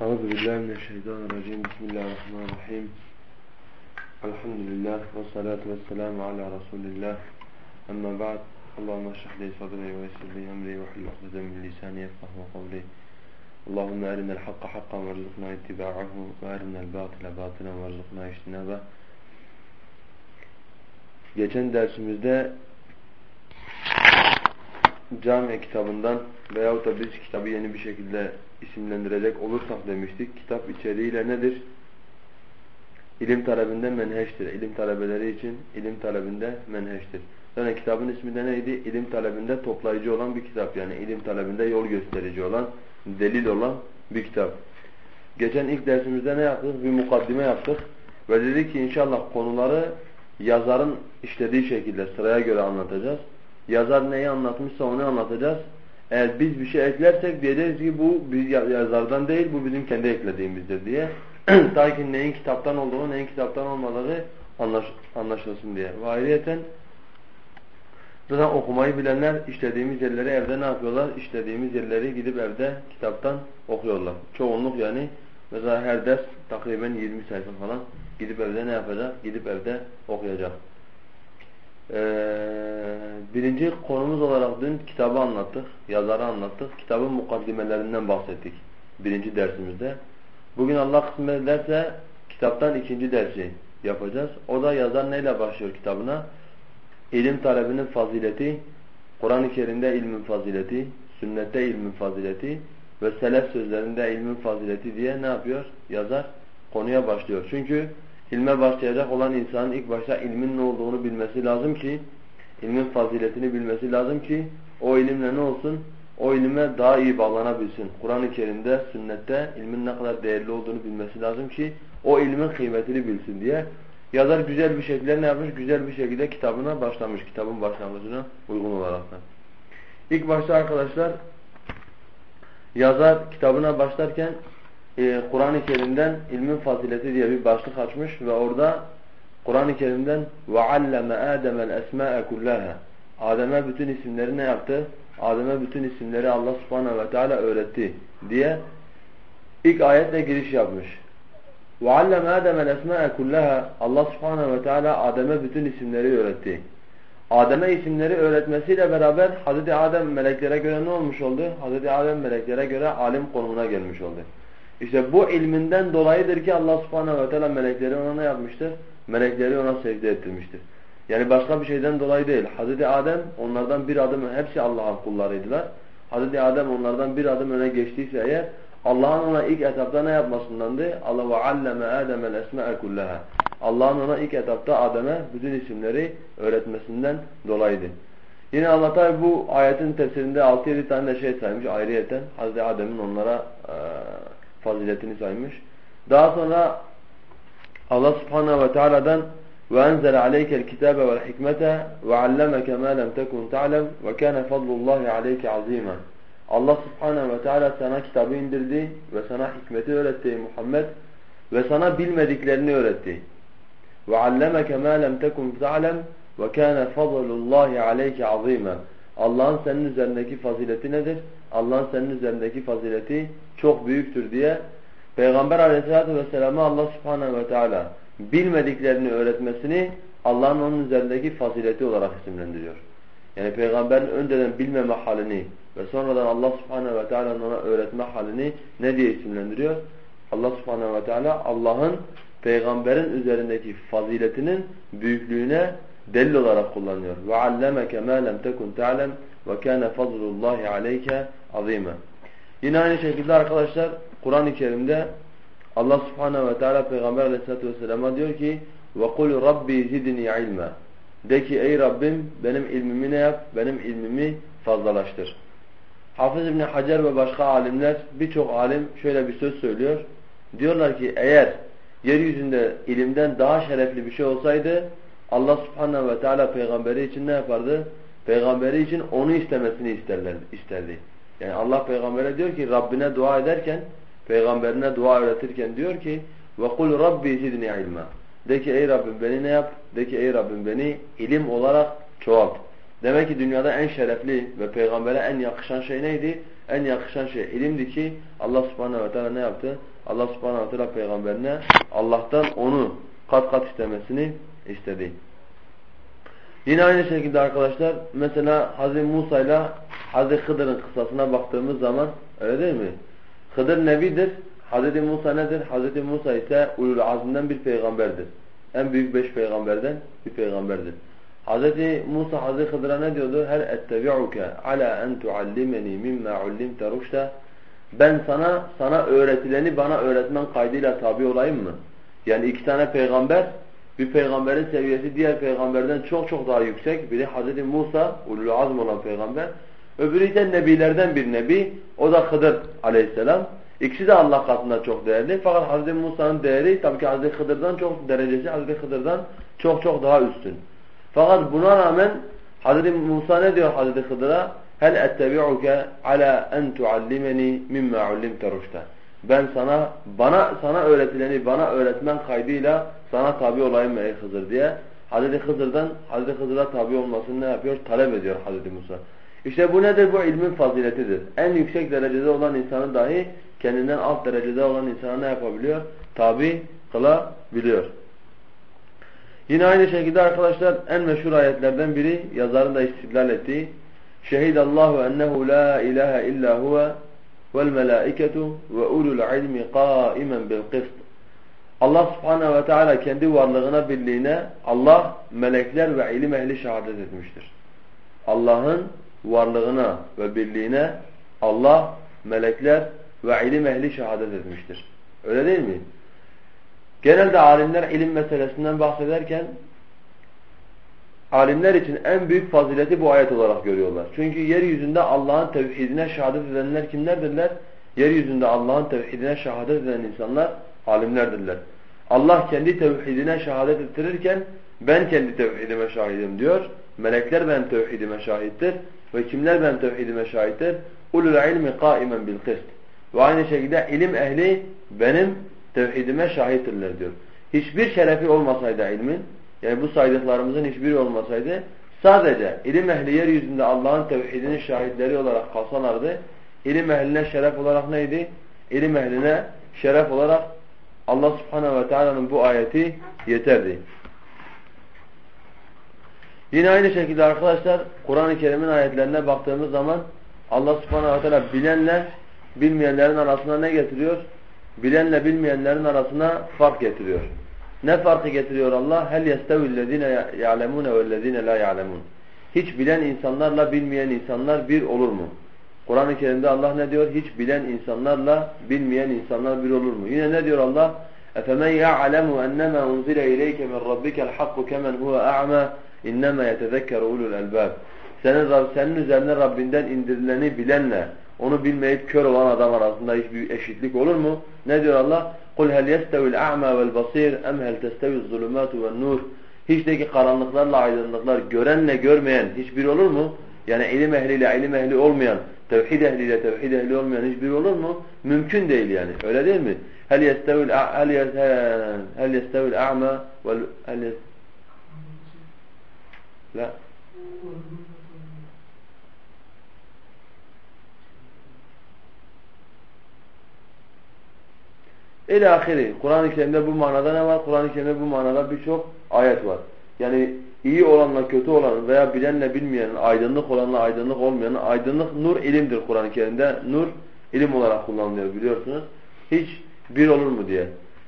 Euzu billahi mineşşeytanirracim. Bismillahirrahmanirrahim. Elhamdülillah ve salatu vesselamu ala Resulillah. Amma ba'd. Allahumme şrah li sadri ve yessir li emri ve hlul ukdeten min lisani yefkahu kavli. Allahumme arinel hakka hakkan verzukna ittiba'ahu ve arinel batile batilen verzukna ijtinaba. Geçen dersimizde Cami kitabından veyahut da biz kitabı yeni bir şekilde isimlendirecek olursak demiştik. Kitap içeriğiyle nedir? İlim talebinde menheştir. İlim talebeleri için ilim talebinde menheştir. Yani kitabın ismi de neydi? İlim talebinde toplayıcı olan bir kitap. Yani ilim talebinde yol gösterici olan, delil olan bir kitap. Geçen ilk dersimizde ne yaptık? Bir mukaddime yaptık. Ve dedik ki inşallah konuları yazarın işlediği şekilde sıraya göre anlatacağız. Yazar neyi anlatmışsa onu anlatacağız. Eğer biz bir şey eklersek diyeceğiz ki bu biz yazardan değil bu bizim kendi eklediğimizdir diye. Ta ki neyin kitaptan olduğunu neyin kitaptan olmadığı anlaş, anlaşılsın diye. Ve ayrıyeten zaten okumayı bilenler işlediğimiz yerleri evde ne yapıyorlar? İşlediğimiz yerleri gidip evde kitaptan okuyorlar. Çoğunluk yani mesela her ders takriben 20 sayfa falan gidip evde ne yapacak? Gidip evde okuyacak. Ee, birinci konumuz olarak dün kitabı anlattık, yazarı anlattık. Kitabın mukaddimelerinden bahsettik birinci dersimizde. Bugün Allah kısmet ederse kitaptan ikinci dersi yapacağız. O da yazar neyle başlıyor kitabına? İlim talebinin fazileti, Kur'an-ı Kerim'de ilmin fazileti, sünnette ilmin fazileti ve selef sözlerinde ilmin fazileti diye ne yapıyor? Yazar konuya başlıyor. Çünkü ilme başlayacak olan insanın ilk başta ilmin ne olduğunu bilmesi lazım ki, ilmin faziletini bilmesi lazım ki, o ilimle ne olsun? O ilime daha iyi bağlanabilsin. Kur'an-ı Kerim'de, sünnette ilmin ne kadar değerli olduğunu bilmesi lazım ki, o ilmin kıymetini bilsin diye. Yazar güzel bir şekilde ne yapmış? Güzel bir şekilde kitabına başlamış. Kitabın başlangıcına uygun olarak. İlk başta arkadaşlar, yazar kitabına başlarken e, Kur'an-ı Kerim'den ilmin fazileti diye bir başlık açmış ve orada Kur'an-ı Kerim'den وَعَلَّمَ آدَمَ الْأَسْمَاءَ كُلَّهَا Adem'e bütün isimleri ne yaptı? Adem'e bütün isimleri Allah subhanahu ve teala öğretti diye ilk ayetle giriş yapmış. وَعَلَّمَ آدَمَ الْأَسْمَاءَ كُلَّهَا Allah subhanahu ve teala Adem'e bütün isimleri öğretti. Adem'e isimleri öğretmesiyle beraber Hazreti Adem meleklere göre ne olmuş oldu? Hazreti Adem meleklere göre alim konumuna gelmiş oldu. İşte bu ilminden dolayıdır ki Allah subhanehu ve teala melekleri ona ne yapmıştır? Melekleri ona secde ettirmiştir. Yani başka bir şeyden dolayı değil. Hazreti Adem onlardan bir adım, hepsi Allah'ın kullarıydılar. Hazreti Adem onlardan bir adım öne geçtiyse eğer Allah'ın ona ilk etapta ne yapmasındandı? Allah ve alleme Adem'el esme'e kullaha. Allah'ın ona ilk etapta Adem'e bütün isimleri öğretmesinden dolayıydı. Yine Allah tabi bu ayetin tefsirinde 6-7 tane de şey saymış ayrıyeten. Hazreti Adem'in onlara e, faziletini saymış. Daha sonra Allah subhanahu ve teala'dan وَاَنْزَلَ عَلَيْكَ الْكِتَابَ وَالْحِكْمَةَ وَعَلَّمَكَ مَا لَمْ تَكُنْ تَعْلَمْ وَكَانَ فَضْلُ اللّٰهِ عَلَيْكَ عَظ۪يمًا Allah subhanahu ve teala sana kitabı indirdi ve sana hikmeti öğretti Muhammed ve sana bilmediklerini öğretti. وَعَلَّمَكَ مَا لَمْ تَكُنْ تَعْلَمْ وَكَانَ فَضْلُ اللّٰهِ عَلَيْكَ عَظ۪يمًا Allah'ın senin üzerindeki fazileti nedir? Allah'ın senin üzerindeki fazileti çok büyüktür diye Peygamber aleyhissalatü vesselam'a Allah subhanehu ve teala bilmediklerini öğretmesini Allah'ın onun üzerindeki fazileti olarak isimlendiriyor. Yani peygamberin önceden bilmeme halini ve sonradan Allah subhanehu ve teala'nın ona öğretme halini ne diye isimlendiriyor? Allah subhanehu ve teala Allah'ın peygamberin üzerindeki faziletinin büyüklüğüne delil olarak kullanıyor. Ve allemeke ma lem tekun ta'lem ve kana fadlullahi aleyke azima. Yine aynı şekilde arkadaşlar Kur'an-ı Kerim'de Allah Subhanahu ve Teala Peygamber Aleyhisselatü Vesselam'a diyor ki ve kul rabbi zidni ilma. De ki ey Rabbim benim ilmimi ne yap? Benim ilmimi fazlalaştır. Hafız İbni Hacer ve başka alimler birçok alim şöyle bir söz söylüyor. Diyorlar ki eğer yeryüzünde ilimden daha şerefli bir şey olsaydı Allah subhanahu ve teala peygamberi için ne yapardı? Peygamberi için onu istemesini isterler, isterdi. Yani Allah peygambere diyor ki Rabbine dua ederken, peygamberine dua öğretirken diyor ki وَقُلْ رَبِّي زِدْنِ ilma. De ki ey Rabbim beni ne yap? De ki ey Rabbim beni ilim olarak çoğalt. Demek ki dünyada en şerefli ve peygambere en yakışan şey neydi? en yakışan şey ilimdi ki Allah subhanehu ve teala ne yaptı? Allah subhanehu ve teala peygamberine Allah'tan onu kat kat istemesini istedi. Yine aynı şekilde arkadaşlar mesela Hazreti Musa ile Hazreti Hıdır'ın kıssasına baktığımız zaman öyle değil mi? Hıdır nebidir. Hazreti Musa nedir? Hazreti Musa ise ulul azminden bir peygamberdir. En büyük beş peygamberden bir peygamberdir. Hazreti Musa Hazreti Hıdır'a ne diyordu? Her ettebi'uke ala en tuallimeni mimma ullimte ruşta. Ben sana sana öğretileni bana öğretmen kaydıyla tabi olayım mı? Yani iki tane peygamber bir peygamberin seviyesi diğer peygamberden çok çok daha yüksek. Biri Hazreti Musa, ulul azm olan peygamber. Öbürü ise nebilerden bir nebi. O da Hıdır aleyhisselam. İkisi de Allah katında çok değerli. Fakat Hazreti Musa'nın değeri tabii ki Hazreti Hıdır'dan çok derecesi Hazreti Hıdır'dan çok çok daha üstün. Fakat buna rağmen Hazreti Musa ne diyor Hazreti Hıdır'a? Hel ettebi'uke ala en tuallimeni mimma ullimte rüşte. Ben sana bana sana öğretileni bana öğretmen kaydıyla sana tabi olayım ey Hızır diye Hazreti Hızır'dan Hazreti Hızır'a tabi olmasını ne yapıyor? Talep ediyor Hazreti Musa. İşte bu nedir? Bu ilmin faziletidir. En yüksek derecede olan insanı dahi kendinden alt derecede olan insana ne yapabiliyor? Tabi kılabiliyor. Yine aynı şekilde arkadaşlar en meşhur ayetlerden biri yazarın da istidlal ettiği Şehidallahu ennehu la ilahe illa huve vel melaiketu ve ulul ilmi qaimen bil kıst. Allah subhanehu ve teala kendi varlığına birliğine Allah, melekler ve ilim ehli şehadet etmiştir. Allah'ın varlığına ve birliğine Allah, melekler ve ilim ehli şehadet etmiştir. Öyle değil mi? Genelde alimler ilim meselesinden bahsederken alimler için en büyük fazileti bu ayet olarak görüyorlar. Çünkü yeryüzünde Allah'ın tevhidine şehadet edenler kimlerdirler? Yeryüzünde Allah'ın tevhidine şehadet eden insanlar alimlerdirler. Allah kendi tevhidine şehadet ettirirken ben kendi tevhidime şahidim diyor. Melekler benim tevhidime şahittir. Ve kimler benim tevhidime şahittir? Ulul ilmi kaimen bil kıst. Ve aynı şekilde ilim ehli benim tevhidime şahittirler diyor. Hiçbir şerefi olmasaydı ilmin, yani bu saydıklarımızın hiçbiri olmasaydı, sadece ilim ehli yeryüzünde Allah'ın tevhidinin şahitleri olarak kalsalardı, ilim ehline şeref olarak neydi? İlim ehline şeref olarak Allah subhanehu ve teala'nın bu ayeti yeterdi. Yine aynı şekilde arkadaşlar Kur'an-ı Kerim'in ayetlerine baktığımız zaman Allah subhanehu ve teala bilenle bilmeyenlerin arasına ne getiriyor? Bilenle bilmeyenlerin arasına fark getiriyor. Ne farkı getiriyor Allah? Hel yestevillezine ya'lemune vellezine la ya'lemun. Hiç bilen insanlarla bilmeyen insanlar bir olur mu? Kur'an-ı Kerim'de Allah ne diyor? Hiç bilen insanlarla bilmeyen insanlar bir olur mu? Yine ne diyor Allah? اَفَمَنْ يَعْلَمُ اَنَّمَا اُنْزِلَ اِلَيْكَ مِنْ رَبِّكَ الْحَقُّ كَمَنْ هُوَ اَعْمَى اِنَّمَا يَتَذَكَّرُ اُولُوا الْاَلْبَابِ senin, senin üzerine Rabbinden indirileni bilenle onu bilmeyip kör olan adam arasında hiçbir eşitlik olur mu? Ne diyor Allah? قُلْ هَلْ يَسْتَوِ الْاَعْمَى وَالْبَصِيرِ اَمْ هَلْ تَسْتَوِ الظُّلُمَاتُ وَالنُّورِ Hiç de ki karanlıklarla aydınlıklar görenle görmeyen hiçbir olur mu? Yani ilim ehliyle ilim ehli olmayan, Tevhid ehliyle tevhid ehli olmayan hiçbir olur mu? Mümkün değil yani. Öyle değil mi? Hel yestevil hel hel yestevil a'ma vel hel La İlahiri. Kur'an-ı Kerim'de bu manada ne var? Kur'an-ı Kerim'de bu manada birçok ayet var. Yani iyi olanla kötü olan veya bilenle bilmeyenin, aydınlık olanla aydınlık olmayanın, aydınlık nur ilimdir Kur'an-ı Kerim'de. Nur ilim olarak kullanılıyor biliyorsunuz. Hiç bir olur mu diye.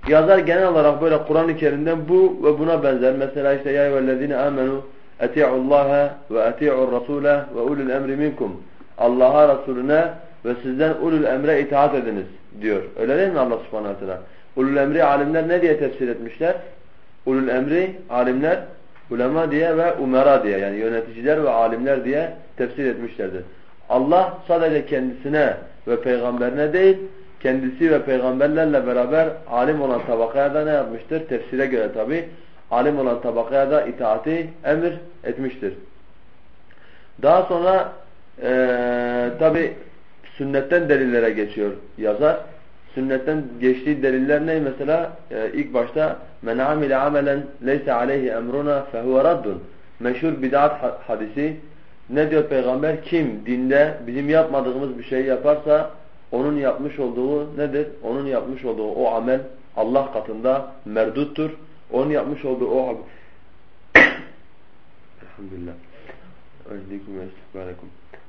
Yazar genel olarak böyle Kur'an-ı Kerim'den bu ve buna benzer. Mesela işte ya eyyühellezine amenu eti'ullaha ve eti'ur rasule ve ulul emri minkum. Allah'a Resulüne ve sizden ulul emre itaat ediniz diyor. Öyle değil mi Allah subhanahu teala? Ulul emri alimler ne diye tefsir etmişler? Ulul emri alimler ulema diye ve umera diye yani yöneticiler ve alimler diye tefsir etmişlerdir. Allah sadece kendisine ve peygamberine değil kendisi ve peygamberlerle beraber alim olan tabakaya da ne yapmıştır? Tefsire göre tabi alim olan tabakaya da itaati emir etmiştir. Daha sonra e, tabi sünnetten delillere geçiyor yazar. Sünnetten geçtiği deliller ne mesela? E, ilk başta men amile amelen leyse aleyhi emruna fehuve raddun. Meşhur bid'at hadisi Ne diyor peygamber? Kim dinde bizim yapmadığımız bir şey yaparsa onun yapmış olduğu nedir? Onun yapmış olduğu o amel Allah katında merduttur. Onun yapmış olduğu o Elhamdülillah.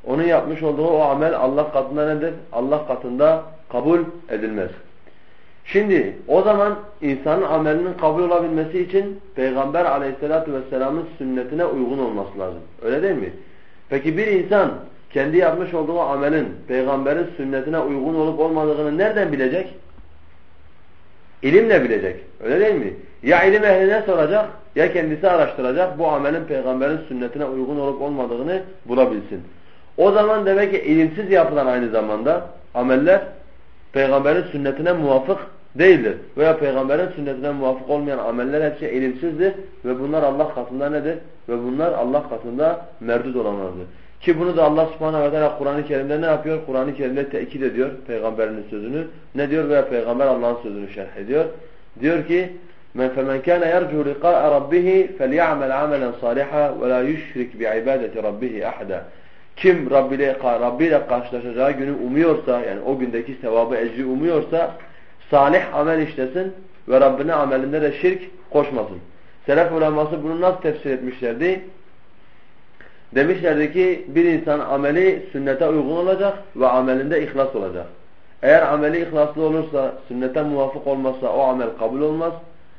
Onun yapmış olduğu o amel Allah katında nedir? Allah katında kabul edilmez. Şimdi o zaman insanın amelinin kabul olabilmesi için Peygamber aleyhissalatu vesselamın sünnetine uygun olması lazım. Öyle değil mi? Peki bir insan kendi yapmış olduğu amelin peygamberin sünnetine uygun olup olmadığını nereden bilecek? İlimle bilecek. Öyle değil mi? Ya ilim ehline soracak ya kendisi araştıracak bu amelin peygamberin sünnetine uygun olup olmadığını bulabilsin. O zaman demek ki ilimsiz yapılan aynı zamanda ameller peygamberin sünnetine muvafık değildir. Veya peygamberin sünnetine muvafık olmayan ameller hepsi ilimsizdir ve bunlar Allah katında nedir? Ve bunlar Allah katında merdut olanlardır. Ki bunu da Allah subhanahu ve teala Kur'an-ı Kerim'de ne yapıyor? Kur'an-ı Kerim'de tekit ediyor peygamberinin sözünü. Ne diyor? Veya peygamber Allah'ın sözünü şerh ediyor. Diyor ki Men kana yercu liqa'a rabbih fely'amel amelen salihan ve la yushrik bi'ibadeti rabbih ahada. Kim Rabbi ile, Rabbi ile karşılaşacağı günü umuyorsa yani o gündeki sevabı ecri umuyorsa salih amel işlesin ve Rabbine amelinde de şirk koşmasın. Selef uleması bunu nasıl tefsir etmişlerdi? Demişlerdi ki bir insan ameli sünnete uygun olacak ve amelinde ihlas olacak. Eğer ameli ihlaslı olursa, sünnete muvafık olmazsa o amel kabul olmaz.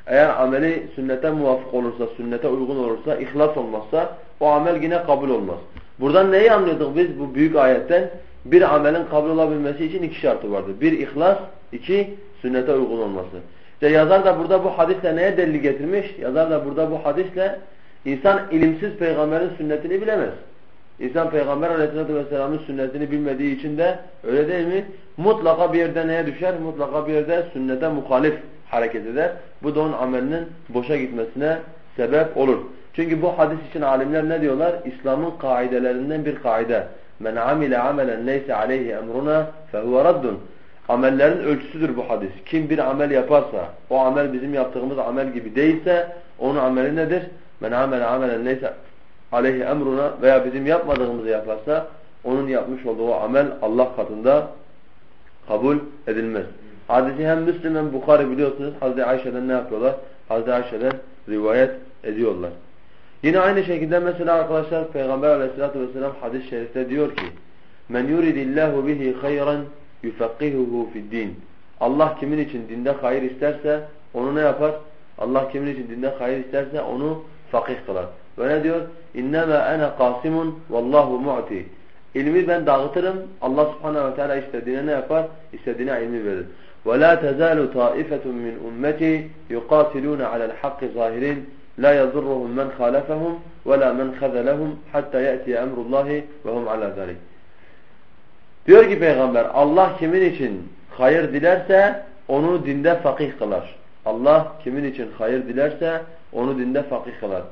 Eğer ameli sünnete muvafık olursa, sünnete uygun olursa, ihlas olmazsa o amel yine kabul olmaz. Buradan neyi anlıyorduk biz bu büyük ayetten? Bir amelin kabul olabilmesi için iki şartı vardı. Bir ihlas, iki sünnete uygun olması. İşte yazar da burada bu hadisle neye delil getirmiş? Yazar da burada bu hadisle insan ilimsiz peygamberin sünnetini bilemez. İnsan peygamber aleyhissalatü vesselamın sünnetini bilmediği için de öyle değil mi? Mutlaka bir yerde neye düşer? Mutlaka bir yerde sünnete muhalif hareket eder. Bu da onun amelinin boşa gitmesine sebep olur. Çünkü bu hadis için alimler ne diyorlar? İslam'ın kaidelerinden bir kaide. Men amile amelen neyse aleyhi emruna fehuve raddun. Amellerin ölçüsüdür bu hadis. Kim bir amel yaparsa, o amel bizim yaptığımız amel gibi değilse, onun ameli nedir? Men amele amelen neyse aleyhi emruna veya bizim yapmadığımızı yaparsa, onun yapmış olduğu amel Allah katında kabul edilmez. Hadisi hem Müslim hem Bukhari biliyorsunuz. Hazreti Ayşe'den ne yapıyorlar? Hazreti Ayşe'den rivayet ediyorlar. Yine aynı şekilde mesela arkadaşlar Peygamber aleyhissalatü vesselam hadis-i şerifte diyor ki Men yuridillahu bihi hayran yufakkihuhu fi'd-din. Allah kimin için dinde hayır isterse onu ne yapar? Allah kimin için dinde hayır isterse onu fakih kılar. Ve ne diyor? İnnemâ ene kasimun vallahu mu'ti. İlmi ben dağıtırım. Allah subhanehu ve teala istediğine ne yapar? İstediğine ilmi verir. وَلَا تَزَالُ طَائِفَةٌ مِّنْ أُمَّتِي يُقَاتِلُونَ عَلَى الْحَقِّ ظَاهِرِينَ La yazurruhum men halefehum ve la men hazelehum hatta ya'ti emrullahi ve hum ala zalik. Diyor ki peygamber Allah kimin için hayır dilerse onu dinde fakih kılar. Allah kimin için hayır dilerse onu dinde fakih kılar.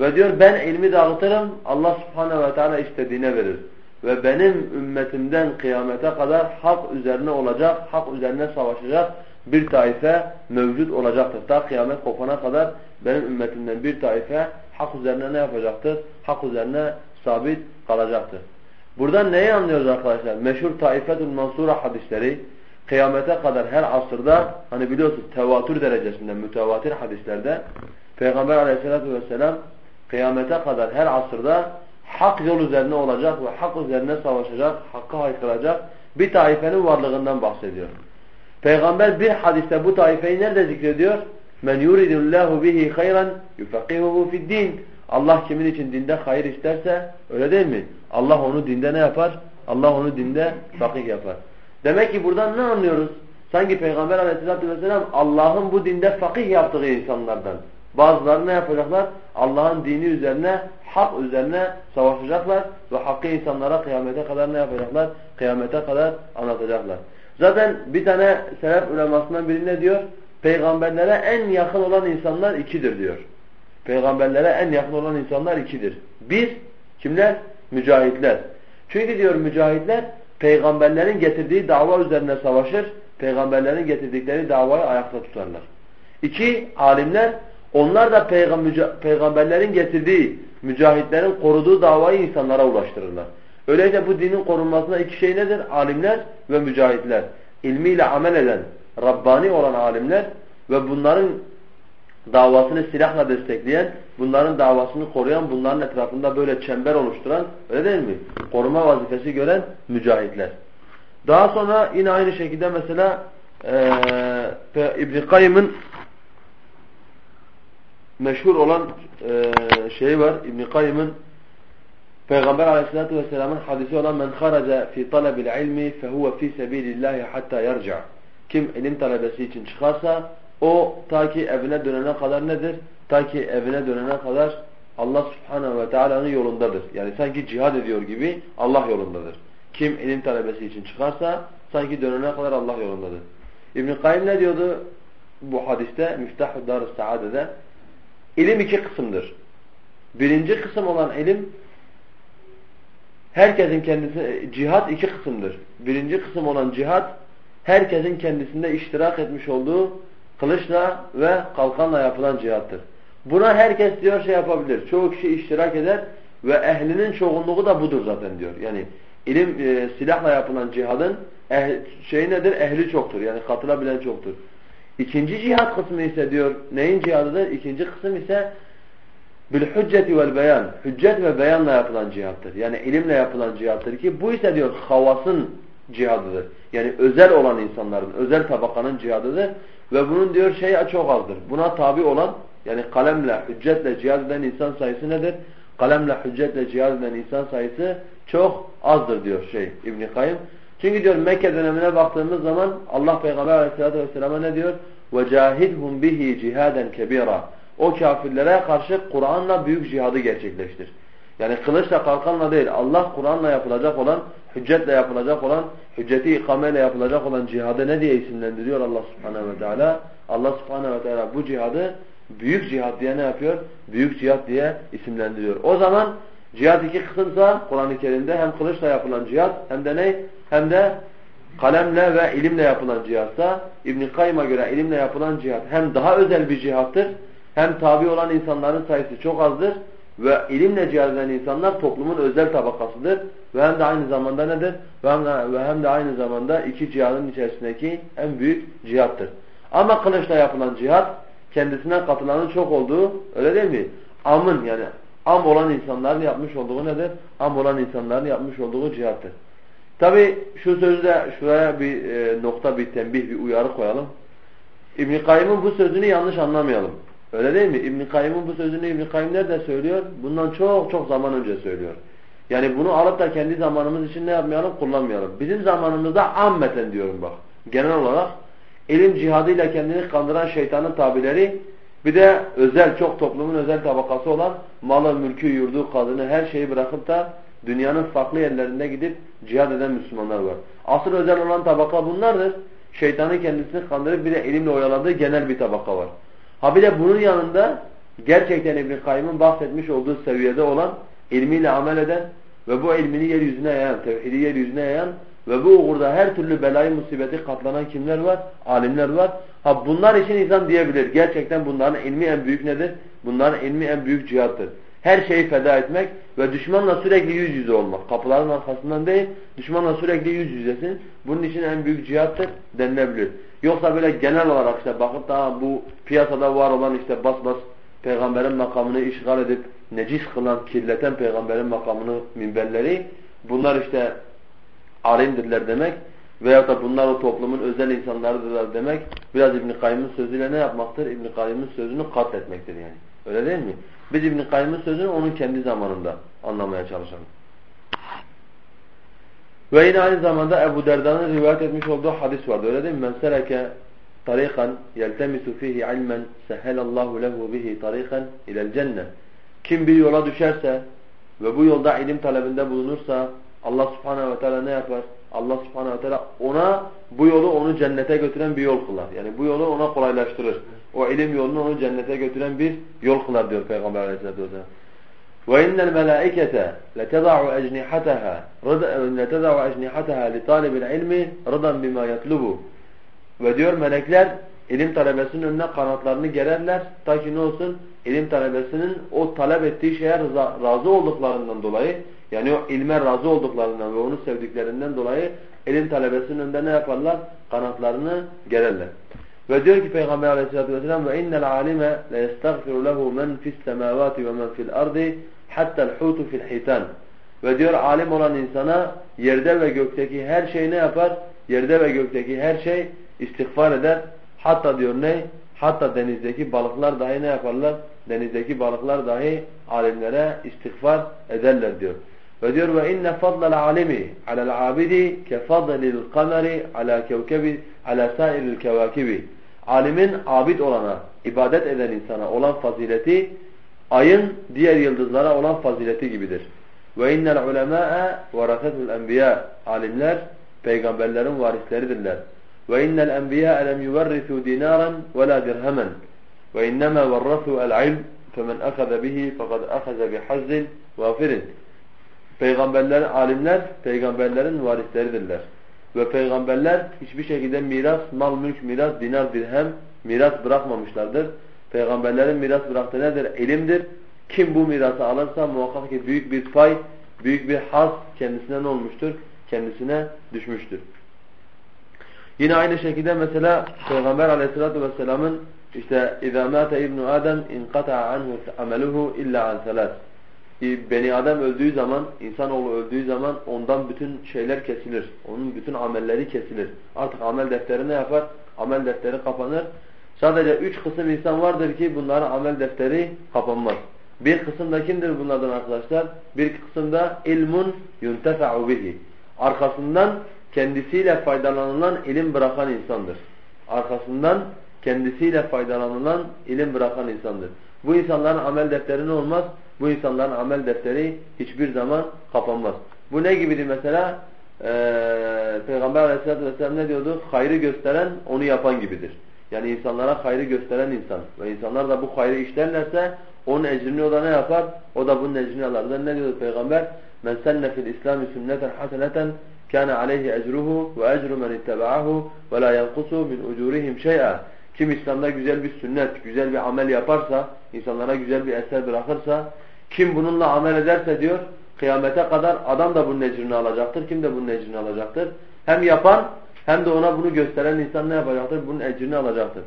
Ve diyor ben ilmi dağıtırım Allah subhanehu ve teala istediğine verir. Ve benim ümmetimden kıyamete kadar hak üzerine olacak, hak üzerine savaşacak bir taife mevcut olacaktır. Ta kıyamet kopana kadar benim ümmetimden bir taife hak üzerine ne yapacaktır? Hak üzerine sabit kalacaktır. Buradan neyi anlıyoruz arkadaşlar? Meşhur Taifetul Mansura hadisleri kıyamete kadar her asırda hani biliyorsunuz tevatür derecesinde mütevatir hadislerde Peygamber aleyhissalatü vesselam kıyamete kadar her asırda hak yol üzerine olacak ve hak üzerine savaşacak, hakka haykıracak bir taifenin varlığından bahsediyor. Peygamber bir hadiste bu taifeyi nerede zikrediyor? Men yuridullahu bihi hayran yufaqihuhu fi'd-din. Allah kimin için dinde hayır isterse öyle değil mi? Allah onu dinde ne yapar? Allah onu dinde fakih yapar. Demek ki buradan ne anlıyoruz? Sanki Peygamber aleyhissalatü vesselam Allah'ın bu dinde fakih yaptığı insanlardan. Bazıları ne yapacaklar? Allah'ın dini üzerine, hak üzerine savaşacaklar ve hakkı insanlara kıyamete kadar ne yapacaklar? Kıyamete kadar anlatacaklar. Zaten bir tane selef ulemasından biri ne diyor? Peygamberlere en yakın olan insanlar ikidir diyor. Peygamberlere en yakın olan insanlar ikidir. Bir, kimler? Mücahitler. Çünkü diyor mücahitler peygamberlerin getirdiği dava üzerine savaşır, peygamberlerin getirdikleri davayı ayakta tutarlar. İki, alimler onlar da peygam peygamberlerin getirdiği mücahitlerin koruduğu davayı insanlara ulaştırırlar. Öyleyse bu dinin korunmasında iki şey nedir? Alimler ve mücahitler. İlmiyle amel eden, Rabbani olan alimler ve bunların davasını silahla destekleyen, bunların davasını koruyan, bunların etrafında böyle çember oluşturan, öyle değil mi? Koruma vazifesi gören mücahitler. Daha sonra yine aynı şekilde mesela e, İbn-i Kayyım'ın meşhur olan e, şey var. İbn-i Kayyım'ın Peygamber aleyhissalatu vesselamın hadisi olan men kharaca fi talabil ilmi fehuve fi sebilillahi hatta yarca. Kim ilim talebesi için çıkarsa o ta ki evine dönene kadar nedir? Ta ki evine dönene kadar Allah subhanehu ve teala'nın yolundadır. Yani sanki cihad ediyor gibi Allah yolundadır. Kim ilim talebesi için çıkarsa sanki dönene kadar Allah yolundadır. İbn-i Kayyum ne diyordu bu hadiste Miftah-ı Dar-ı Saadet'de? İlim iki kısımdır. Birinci kısım olan ilim herkesin kendisi cihat iki kısımdır. Birinci kısım olan cihat herkesin kendisinde iştirak etmiş olduğu kılıçla ve kalkanla yapılan cihattır. Buna herkes diyor şey yapabilir. Çoğu kişi iştirak eder ve ehlinin çoğunluğu da budur zaten diyor. Yani ilim e, silahla yapılan cihadın eh, şey nedir? Ehli çoktur. Yani katılabilen çoktur. İkinci cihat kısmı ise diyor neyin cihadıdır? İkinci kısım ise bil hücceti vel beyan. Hüccet ve beyanla yapılan cihattır. Yani ilimle yapılan cihattır ki bu ise diyor havasın cihadıdır. Yani özel olan insanların, özel tabakanın cihadıdır. Ve bunun diyor şey çok azdır. Buna tabi olan yani kalemle, hüccetle cihad eden insan sayısı nedir? Kalemle, hüccetle cihad eden insan sayısı çok azdır diyor şey İbn Kayyım. Çünkü diyor Mekke dönemine baktığımız zaman Allah Peygamber Aleyhisselatü vesselam'a ne diyor? وَجَاهِدْهُمْ bihi cihaden kebira. O kafirlere karşı Kur'an'la büyük cihadı gerçekleştir. Yani kılıçla kalkanla değil Allah Kur'an'la yapılacak olan, hüccetle yapılacak olan, hücceti ikameyle yapılacak olan cihadı ne diye isimlendiriyor Allah subhanehu ve teala? Allah subhanehu ve teala bu cihadı büyük cihat diye ne yapıyor? Büyük cihat diye isimlendiriyor. O zaman cihat iki kısımsa Kur'an-ı Kerim'de hem kılıçla yapılan cihat hem de ne? Hem de kalemle ve ilimle yapılan cihatsa İbn-i Kayyım'a göre ilimle yapılan cihat hem daha özel bir cihattır hem tabi olan insanların sayısı çok azdır ve ilimle cihaz eden insanlar toplumun özel tabakasıdır ve hem de aynı zamanda nedir? Ve hem de, ve hem de aynı zamanda iki cihadın içerisindeki en büyük cihattır. Ama kılıçla yapılan cihat kendisine katılanın çok olduğu öyle değil mi? Amın yani am olan insanların yapmış olduğu nedir? Am olan insanların yapmış olduğu cihattır. Tabi şu sözde şuraya bir e, nokta bir tembih bir uyarı koyalım. İbn Kayyım'ın bu sözünü yanlış anlamayalım. Öyle değil mi? İbn Kayyım'ın bu sözünü İbn Kayyım nerede söylüyor? Bundan çok çok zaman önce söylüyor. Yani bunu alıp da kendi zamanımız için ne yapmayalım? Kullanmayalım. Bizim zamanımızda ammeten diyorum bak. Genel olarak ilim cihadıyla kendini kandıran şeytanın tabileri bir de özel çok toplumun özel tabakası olan malı, mülkü, yurdu, kadını her şeyi bırakıp da dünyanın farklı yerlerinde gidip cihad eden Müslümanlar var. Asıl özel olan tabaka bunlardır. Şeytanın kendisini kandırıp bir de ilimle oyaladığı genel bir tabaka var. Ha bir de bunun yanında gerçekten İbn-i Kayyım'ın bahsetmiş olduğu seviyede olan ilmiyle amel eden ve bu ilmini yeryüzüne yayan, tevhidi yeryüzüne yayan ve bu uğurda her türlü belayı musibeti katlanan kimler var? Alimler var. Ha bunlar için insan diyebilir. Gerçekten bunların ilmi en büyük nedir? Bunların ilmi en büyük cihattır. Her şeyi feda etmek ve düşmanla sürekli yüz yüze olmak. Kapıların arkasından değil, düşmanla sürekli yüz yüzesin. Bunun için en büyük cihattır denilebilir. Yoksa böyle genel olarak işte bakıp da bu piyasada var olan işte bas bas peygamberin makamını işgal edip necis kılan, kirleten peygamberin makamını minberleri bunlar işte alimdirler demek veyahut da bunlar o toplumun özel insanlarıdırlar demek biraz İbn-i Kayyım'ın sözüyle ne yapmaktır? İbn-i Kayyım'ın sözünü katletmektir yani. Öyle değil mi? Biz İbn-i Kayyım'ın sözünü onun kendi zamanında anlamaya çalışalım. Ve yine aynı zamanda Ebu Derda'nın rivayet etmiş olduğu hadis vardı. Öyle değil mi? Men seleke tariqan yeltemisu fihi ilmen sehelallahu lehu bihi tariqan ilel cennet. Kim bir yola düşerse ve bu yolda ilim talebinde bulunursa Allah subhanehu ve teala ne yapar? Allah subhanehu ve teala ona bu yolu onu cennete götüren bir yol kılar. Yani bu yolu ona kolaylaştırır. O ilim yolunu onu cennete götüren bir yol kılar diyor Peygamber aleyhissalatü vesselam. وإن الملائكة لتضع أجنحتها لتضع أجنحتها لطالب العلم رضا بما يطلبه ve diyor melekler ilim talebesinin önüne kanatlarını gererler. Ta ki ne olsun? İlim talebesinin o talep ettiği şeye razı olduklarından dolayı yani o ilme razı olduklarından ve onu sevdiklerinden dolayı ilim talebesinin önünde ne yaparlar? Kanatlarını gererler. Ve diyor ki Peygamber aleyhissalatü vesselam ve innel alime le yestagfiru lehu men fis semavati ve men fil ardi hattel hutu fil hitan. Ve diyor alim olan insana yerde ve gökteki her şey ne yapar? Yerde ve gökteki her şey istiğfar eder. Hatta diyor ne? Hatta denizdeki balıklar dahi ne yaparlar? Denizdeki balıklar dahi alimlere istiğfar ederler diyor. Ve diyor ve inne fadlal alimi alel abidi ke fadlil kameri ala kevkebi ala sairil kevakibi. Alimin abid olana, ibadet eden insana olan fazileti ayın diğer yıldızlara olan fazileti gibidir. Ve innel ulemâ'e verasetul enbiya. Alimler peygamberlerin varisleridirler. Ve innel enbiya lem yuverrisu dinaran ve la dirhemen. Ve innema verrasu el ilm femen ahaza bihi fekad ahaza bihazzin vafirin. Peygamberler, alimler peygamberlerin varisleridirler. Ve peygamberler hiçbir şekilde miras, mal, mülk, miras, dinar, dirhem miras bırakmamışlardır. Peygamberlerin miras bıraktığı nedir? İlimdir. Kim bu mirası alırsa muhakkak ki büyük bir pay, büyük bir haz kendisine ne olmuştur? Kendisine düşmüştür. Yine aynı şekilde mesela Peygamber aleyhissalatu vesselamın işte اِذَا مَاتَ اِبْنُ آدَمْ اِنْقَطَعَ عَنْهُ عَمَلُهُ اِلَّا عَنْ ثَلَاثٍ Beni Adem öldüğü zaman, insanoğlu öldüğü zaman ondan bütün şeyler kesilir. Onun bütün amelleri kesilir. Artık amel defteri ne yapar? Amel defteri kapanır. Sadece üç kısım insan vardır ki bunların amel defteri kapanmaz. Bir kısım da kimdir bunlardan arkadaşlar? Bir kısım da ilmun yuntefa'u bihi. Arkasından kendisiyle faydalanılan ilim bırakan insandır. Arkasından kendisiyle faydalanılan ilim bırakan insandır. Bu insanların amel defteri ne olmaz? Bu insanların amel defteri hiçbir zaman kapanmaz. Bu ne gibidir mesela? Ee, Peygamber aleyhissalatü vesselam ne diyordu? Hayrı gösteren onu yapan gibidir. Yani insanlara hayrı gösteren insan. Ve insanlar da bu hayrı işlerlerse onun ecrini o da ne yapar? O da bunun ecrini alır. Ne diyordu Peygamber? Men senne fil İslami sünneten haseneten kana aleyhi ecruhu ve ecru men itteba'ahu ve la yankusu min ucurihim şey'a. Kim İslam'da güzel bir sünnet, güzel bir amel yaparsa, insanlara güzel bir eser bırakırsa, kim bununla amel ederse diyor, kıyamete kadar adam da bunun ecrini alacaktır. Kim de bunun ecrini alacaktır? Hem yapan hem de ona bunu gösteren insan ne yapacaktır? Bunun ecrini alacaktır.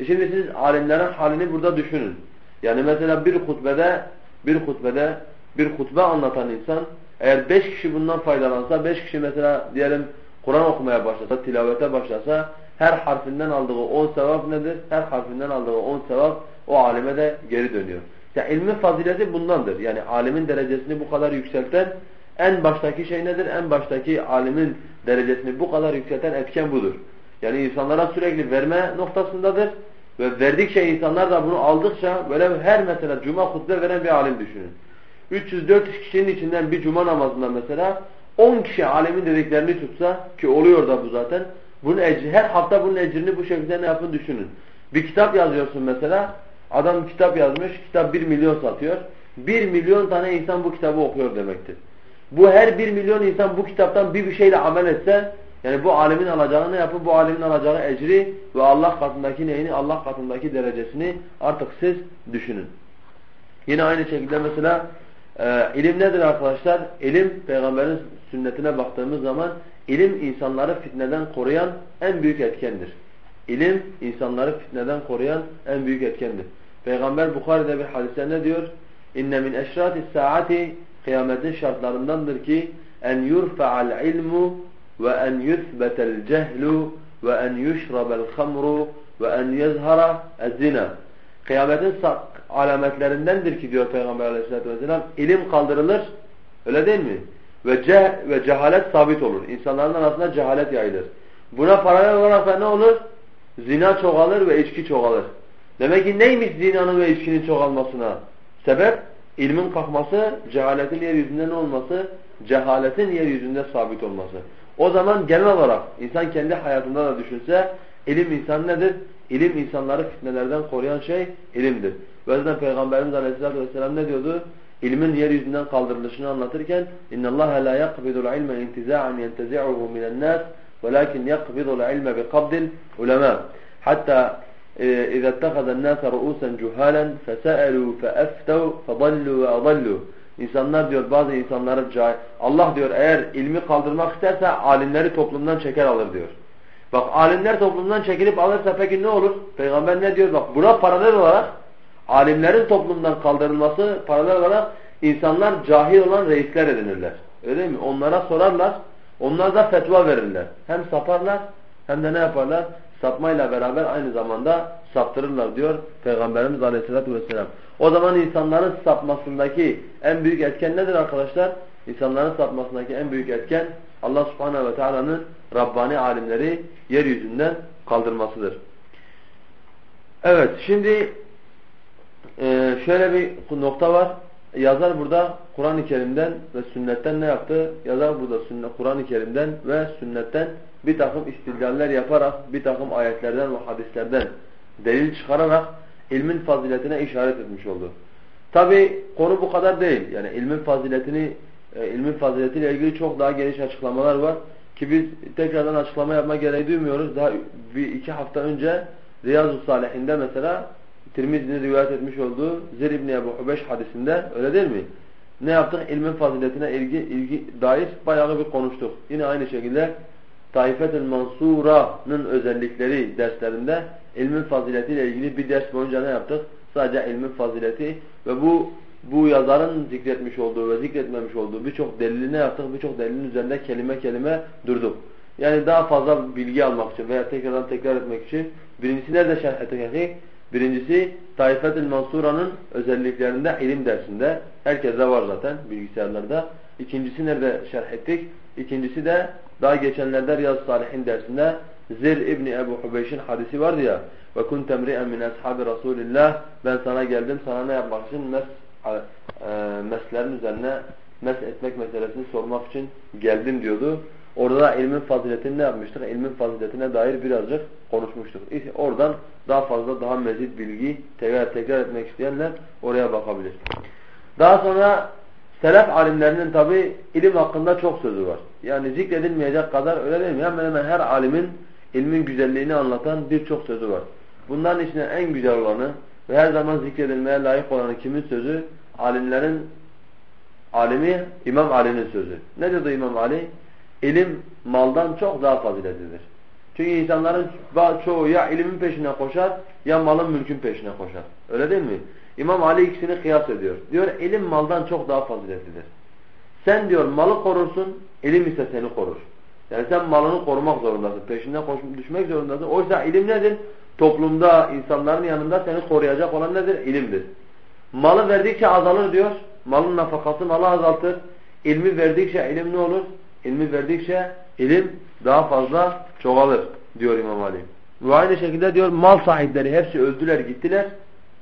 E şimdi siz alimlerin halini burada düşünün. Yani mesela bir hutbede bir hutbede bir hutbe anlatan insan eğer beş kişi bundan faydalansa, beş kişi mesela diyelim Kur'an okumaya başlasa, tilavete başlasa her harfinden aldığı on sevap nedir? Her harfinden aldığı on sevap o alime de geri dönüyor. Yani ilmin fazileti bundandır. Yani alimin derecesini bu kadar yükselten en baştaki şey nedir? En baştaki alimin derecesini bu kadar yükselten etken budur. Yani insanlara sürekli verme noktasındadır. Ve verdikçe insanlar da bunu aldıkça böyle her mesela cuma hutbe veren bir alim düşünün. 300-400 kişinin içinden bir cuma namazında mesela 10 kişi alimin dediklerini tutsa ki oluyor da bu zaten. Bunun ecri, her hafta bunun ecrini bu şekilde ne yapın düşünün. Bir kitap yazıyorsun mesela. Adam kitap yazmış. Kitap 1 milyon satıyor. 1 milyon tane insan bu kitabı okuyor demektir. Bu her 1 milyon insan bu kitaptan bir bir şeyle amel etse yani bu alimin alacağı ne yapın? Bu alimin alacağı ecri ve Allah katındaki neyini? Allah katındaki derecesini artık siz düşünün. Yine aynı şekilde mesela e, ilim nedir arkadaşlar? İlim peygamberin sünnetine baktığımız zaman ilim insanları fitneden koruyan en büyük etkendir. İlim insanları fitneden koruyan en büyük etkendir. Peygamber Bukhari'de bir hadise ne diyor? İnne min eşratis saati kıyametin şartlarındandır ki en yurfa'al ilmu ve en yuthbetel cehlu ve en yushrabel hamru ve en yezhara zina. Kıyametin alametlerindendir ki diyor Peygamber aleyhissalatü vesselam ilim kaldırılır. Öyle değil mi? Ve, ce ve cehalet sabit olur. İnsanların arasında cehalet yayılır. Buna paralel olarak da ne olur? Zina çoğalır ve içki çoğalır. Demek ki neymiş zinanın ve içkinin çoğalmasına? Sebep ilmin kalkması, cehaletin yeryüzünde ne olması? Cehaletin yeryüzünde sabit olması. O zaman genel olarak insan kendi hayatında da düşünse ilim insan nedir? İlim insanları fitnelerden koruyan şey ilimdir. Ve zaten Peygamberimiz Aleyhisselatü Vesselam ne diyordu? İlmin yeryüzünden kaldırılışını anlatırken اِنَّ اللّٰهَ لَا يَقْبِضُ الْعِلْمَ اِنْتِزَاعًا يَنْتَزِعُهُ مِنَ النَّاسِ وَلَكِنْ يَقْبِضُ الْعِلْمَ بِقَبْدِ الْعُلَمَاءِ Hatta اِذَا اتَّخَذَ النَّاسَ رُؤُوسًا جُهَالًا فَسَأَلُوا فَأَفْتَوْا فَضَلُّوا وَأَضَلُّوا İnsanlar diyor bazı insanları cahil. Allah diyor eğer ilmi kaldırmak isterse alimleri toplumdan çeker alır diyor. Bak alimler toplumdan çekilip alırsa peki ne olur? Peygamber ne diyor? Bak buna paralel olarak alimlerin toplumdan kaldırılması paralel olarak insanlar cahil olan reisler edinirler. Öyle değil mi? Onlara sorarlar. Onlar da fetva verirler. Hem saparlar hem de ne yaparlar? Sapmayla beraber aynı zamanda saptırırlar diyor Peygamberimiz Aleyhisselatü Vesselam. O zaman insanların sapmasındaki en büyük etken nedir arkadaşlar? İnsanların sapmasındaki en büyük etken Allah Subhanahu ve Teala'nın Rabbani alimleri yeryüzünden kaldırmasıdır. Evet şimdi e, şöyle bir nokta var. Yazar burada Kur'an-ı Kerim'den ve sünnetten ne yaptı? Yazar burada Kur'an-ı Kerim'den ve sünnetten bir takım istillaller yaparak, bir takım ayetlerden ve hadislerden delil çıkararak ilmin faziletine işaret etmiş oldu. Tabi konu bu kadar değil. Yani ilmin faziletini e, ilmin faziletiyle ilgili çok daha geniş açıklamalar var. Ki biz tekrardan açıklama yapma gereği duymuyoruz. Daha bir iki hafta önce Riyazu Salihinde mesela Tirmizi'nin rivayet etmiş olduğu Zer İbni Ebu Hubeş hadisinde öyle değil mi? Ne yaptık? İlmin faziletine ilgi, ilgi dair bayağı bir konuştuk. Yine aynı şekilde Taifetül Mansura'nın özellikleri derslerinde ilmin faziletiyle ilgili bir ders boyunca ne yaptık? Sadece ilmin fazileti ve bu bu yazarın zikretmiş olduğu ve zikretmemiş olduğu birçok delili ne yaptık? Birçok delilin üzerinde kelime kelime durduk. Yani daha fazla bilgi almak için veya tekrardan tekrar etmek için birincisi nerede şerh ettik? Birincisi Taifetül Mansura'nın özelliklerinde ilim dersinde. Herkeste var zaten bilgisayarlarda. İkincisi nerede şerh ettik? İkincisi de daha geçenlerde Riyaz Salihin dersinde Zir İbni Ebu Hubeyş'in hadisi vardı ya ve kun temri'en min ashabi Resulillah ben sana geldim sana ne yapmak için mes, e, meslerin üzerine mes etmek meselesini sormak için geldim diyordu. Orada da ilmin faziletini ne yapmıştık? İlmin faziletine dair birazcık konuşmuştuk. Oradan daha fazla, daha mezit bilgi tekrar tekrar etmek isteyenler oraya bakabilir. Daha sonra selef alimlerinin tabi ilim hakkında çok sözü var. Yani zikredilmeyecek kadar öyle değil mi? Hemen hemen her alimin ilmin güzelliğini anlatan birçok sözü var. Bunların içinde en güzel olanı ve her zaman zikredilmeye layık olanı kimin sözü? Alimlerin alimi İmam Ali'nin sözü. Ne dedi İmam Ali? İlim maldan çok daha faziletlidir. Çünkü insanların çoğu ya ilimin peşine koşar ya malın mülkün peşine koşar. Öyle değil mi? İmam Ali ikisini kıyas ediyor. Diyor ilim maldan çok daha faziletlidir. Sen diyor malı korursun, ilim ise seni korur. Yani sen malını korumak zorundasın. Peşinden koşup düşmek zorundasın. Oysa ilim nedir? Toplumda, insanların yanında seni koruyacak olan nedir? İlimdir. Malı verdikçe azalır diyor. Malın nafakası malı azaltır. İlmi verdikçe ilim ne olur? İlmi verdikçe ilim daha fazla çoğalır diyor İmam Ali. Ve aynı şekilde diyor mal sahipleri hepsi öldüler gittiler.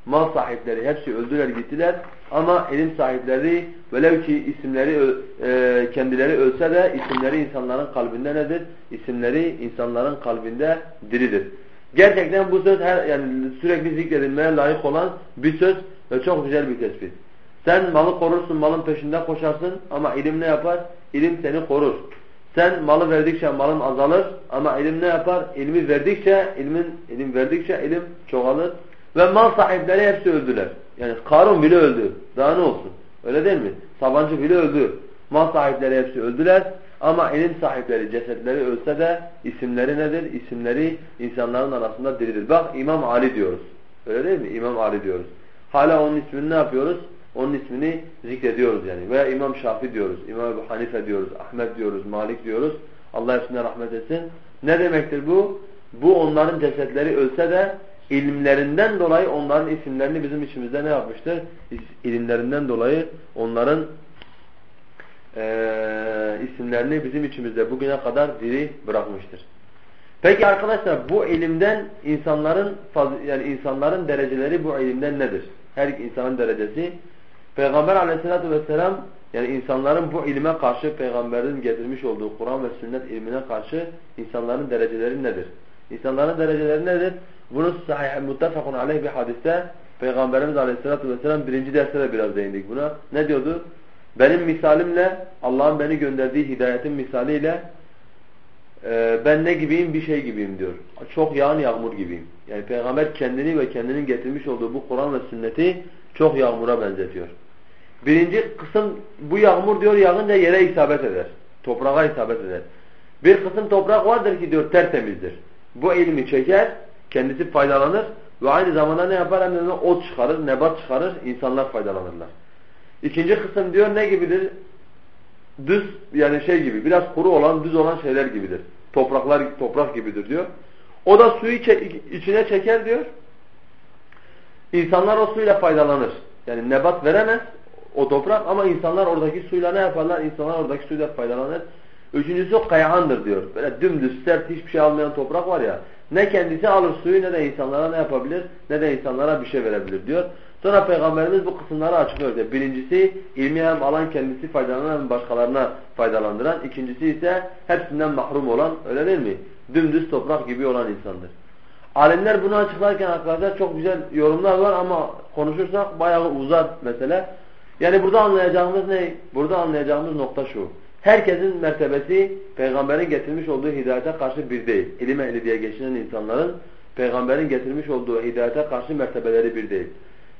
Mal sahipleri hepsi öldüler gittiler. Ama ilim sahipleri velev ki isimleri e, kendileri ölse de isimleri insanların kalbinde nedir? İsimleri insanların kalbinde diridir. Gerçekten bu söz her yani sürekli zikredilmeye layık olan bir söz ve çok güzel bir tespit. Sen malı korursun, malın peşinde koşarsın ama ilim ne yapar? İlim seni korur. Sen malı verdikçe malın azalır ama ilim ne yapar? İlmi verdikçe, ilmin ilim verdikçe ilim çoğalır. Ve mal sahipleri hepsi öldüler. Yani Karun bile öldü. Daha ne olsun? Öyle değil mi? Sabancı bile öldü. Mal sahipleri hepsi öldüler. Ama ilim sahipleri, cesetleri ölse de isimleri nedir? İsimleri insanların arasında diridir. Bak İmam Ali diyoruz. Öyle değil mi? İmam Ali diyoruz. Hala onun ismini ne yapıyoruz? Onun ismini zikrediyoruz yani. Veya İmam Şafi diyoruz, İmam Ebu Hanife diyoruz, Ahmet diyoruz, Malik diyoruz. Allah hepsine rahmet etsin. Ne demektir bu? Bu onların cesetleri ölse de ilimlerinden dolayı onların isimlerini bizim içimizde ne yapmıştır? İlimlerinden dolayı onların e, isimlerini bizim içimizde bugüne kadar diri bırakmıştır. Peki arkadaşlar bu ilimden insanların yani insanların dereceleri bu ilimden nedir? Her insanın derecesi Peygamber aleyhissalatü vesselam yani insanların bu ilme karşı peygamberin getirmiş olduğu Kur'an ve sünnet ilmine karşı insanların dereceleri nedir? İnsanların dereceleri nedir? Bunu sahih muttefakun aleyh bir hadiste Peygamberimiz aleyhissalatü vesselam birinci derste de biraz değindik buna. Ne diyordu? Benim misalimle Allah'ın beni gönderdiği hidayetin misaliyle e, ben ne gibiyim? Bir şey gibiyim diyor. Çok yağan yağmur gibiyim. Yani peygamber kendini ve kendinin getirmiş olduğu bu Kur'an ve sünneti çok yağmura benzetiyor. Birinci kısım bu yağmur diyor yağınca yere isabet eder. Toprağa isabet eder. Bir kısım toprak vardır ki diyor tertemizdir. Bu ilmi çeker, kendisi faydalanır ve aynı zamanda ne yapar? Hem de ot çıkarır, nebat çıkarır, insanlar faydalanırlar. İkinci kısım diyor ne gibidir? Düz yani şey gibi, biraz kuru olan, düz olan şeyler gibidir. Topraklar toprak gibidir diyor. O da suyu içine çeker diyor. İnsanlar o suyla faydalanır. Yani nebat veremez o toprak ama insanlar oradaki suyla ne yaparlar? İnsanlar oradaki suyla faydalanır. Üçüncüsü kayahandır diyor. Böyle dümdüz, sert, hiçbir şey almayan toprak var ya. Ne kendisi alır suyu ne de insanlara ne yapabilir? Ne de insanlara bir şey verebilir diyor. Sonra Peygamberimiz bu kısımları açıklıyor. Diyor. Birincisi ilmi hem alan kendisi faydalanan hem başkalarına faydalandıran. İkincisi ise hepsinden mahrum olan öyle değil mi? Dümdüz toprak gibi olan insandır. Alimler bunu açıklarken arkadaşlar çok güzel yorumlar var ama konuşursak bayağı uzar mesele. Yani burada anlayacağımız ne? Burada anlayacağımız nokta şu. Herkesin mertebesi peygamberin getirmiş olduğu hidayete karşı bir değil. İlim ehli diye geçinen insanların peygamberin getirmiş olduğu hidayete karşı mertebeleri bir değil.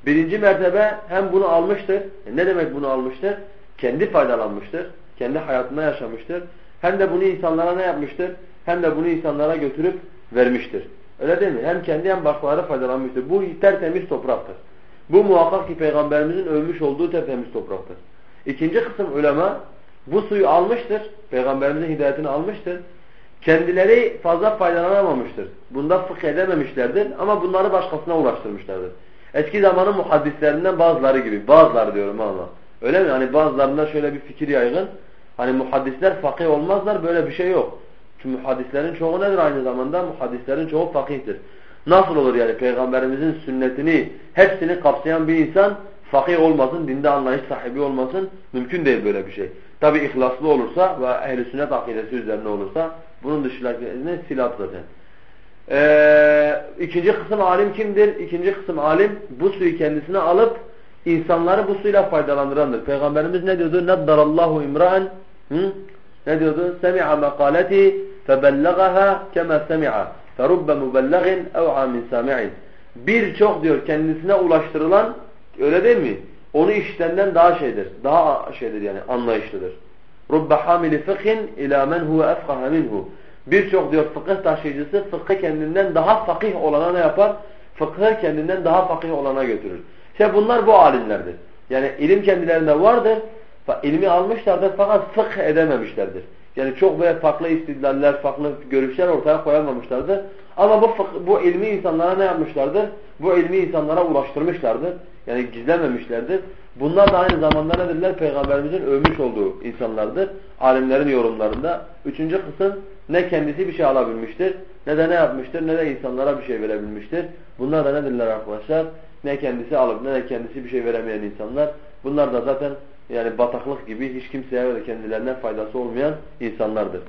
Birinci mertebe hem bunu almıştır. E ne demek bunu almıştır? Kendi faydalanmıştır. Kendi hayatında yaşamıştır. Hem de bunu insanlara ne yapmıştır? Hem de bunu insanlara götürüp vermiştir. Öyle değil mi? Hem kendi hem başkaları faydalanmıştır. Bu tertemiz topraktır. Bu muhakkak ki Peygamberimizin övmüş olduğu tertemiz topraktır. İkinci kısım ulema bu suyu almıştır. Peygamberimizin hidayetini almıştır. Kendileri fazla faydalanamamıştır. Bunda fıkh edememişlerdir ama bunları başkasına ulaştırmışlardır. Eski zamanın muhaddislerinden bazıları gibi. Bazıları diyorum Allah. Öyle mi? Hani bazılarında şöyle bir fikir yaygın. Hani muhaddisler fakih olmazlar böyle bir şey yok. Çünkü muhaddislerin çoğu nedir aynı zamanda? Muhaddislerin çoğu fakihtir. Nasıl olur yani peygamberimizin sünnetini hepsini kapsayan bir insan fakih olmasın, dinde anlayış sahibi olmasın mümkün değil böyle bir şey. Tabi ihlaslı olursa ve ehl-i sünnet akidesi üzerine olursa bunun dışındakilerini silah zaten. Ee, ikinci kısım alim kimdir? İkinci kısım alim bu suyu kendisine alıp insanları bu suyla faydalandırandır. Peygamberimiz ne diyordu? Naddarallahu imra'an ne diyordu? Semi'a makaleti febellagaha kema semi'a ferubbe mubellagin ev'a min sami'in. Birçok diyor kendisine ulaştırılan öyle değil mi? Onu işitenden daha şeydir. Daha şeydir yani anlayışlıdır. Rubbe hamili fıkhin ila men huve efkaha minhu. Birçok diyor fıkıh taşıyıcısı fıkhı kendinden daha fakih olana ne yapar? Fıkhı kendinden daha fakih olana götürür. İşte bunlar bu alimlerdir. Yani ilim kendilerinde vardır. ilmi almışlardır fakat fıkh edememişlerdir. Yani çok böyle farklı istidlaller, farklı görüşler ortaya koyamamışlardır. Ama bu, bu ilmi insanlara ne yapmışlardır? Bu ilmi insanlara ulaştırmışlardır. Yani gizlememişlerdir. Bunlar da aynı zamanda nedirler? Peygamberimizin övmüş olduğu insanlardır. Alimlerin yorumlarında. Üçüncü kısım ne kendisi bir şey alabilmiştir, ne de ne yapmıştır, ne de insanlara bir şey verebilmiştir. Bunlar da nedirler arkadaşlar? Ne kendisi alıp ne de kendisi bir şey veremeyen insanlar. Bunlar da zaten yani bataklık gibi hiç kimseye ve kendilerine faydası olmayan insanlardır.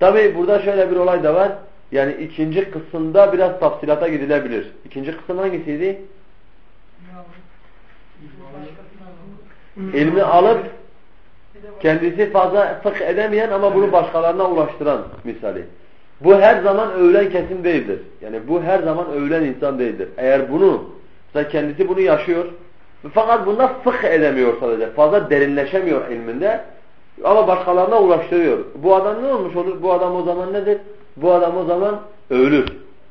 Tabi burada şöyle bir olay da var. Yani ikinci kısımda biraz tafsilata gidilebilir. İkinci kısım hangisiydi? İlmi alıp kendisi fazla fıkh edemeyen ama bunu başkalarına ulaştıran misali. Bu her zaman övülen kesim değildir. Yani bu her zaman övülen insan değildir. Eğer bunu, mesela kendisi bunu yaşıyor fakat bunda fıkh edemiyor sadece. Fazla derinleşemiyor ilminde ama başkalarına ulaştırıyor. Bu adam ne olmuş olur? Bu adam o zaman nedir? Bu adam o zaman övülür.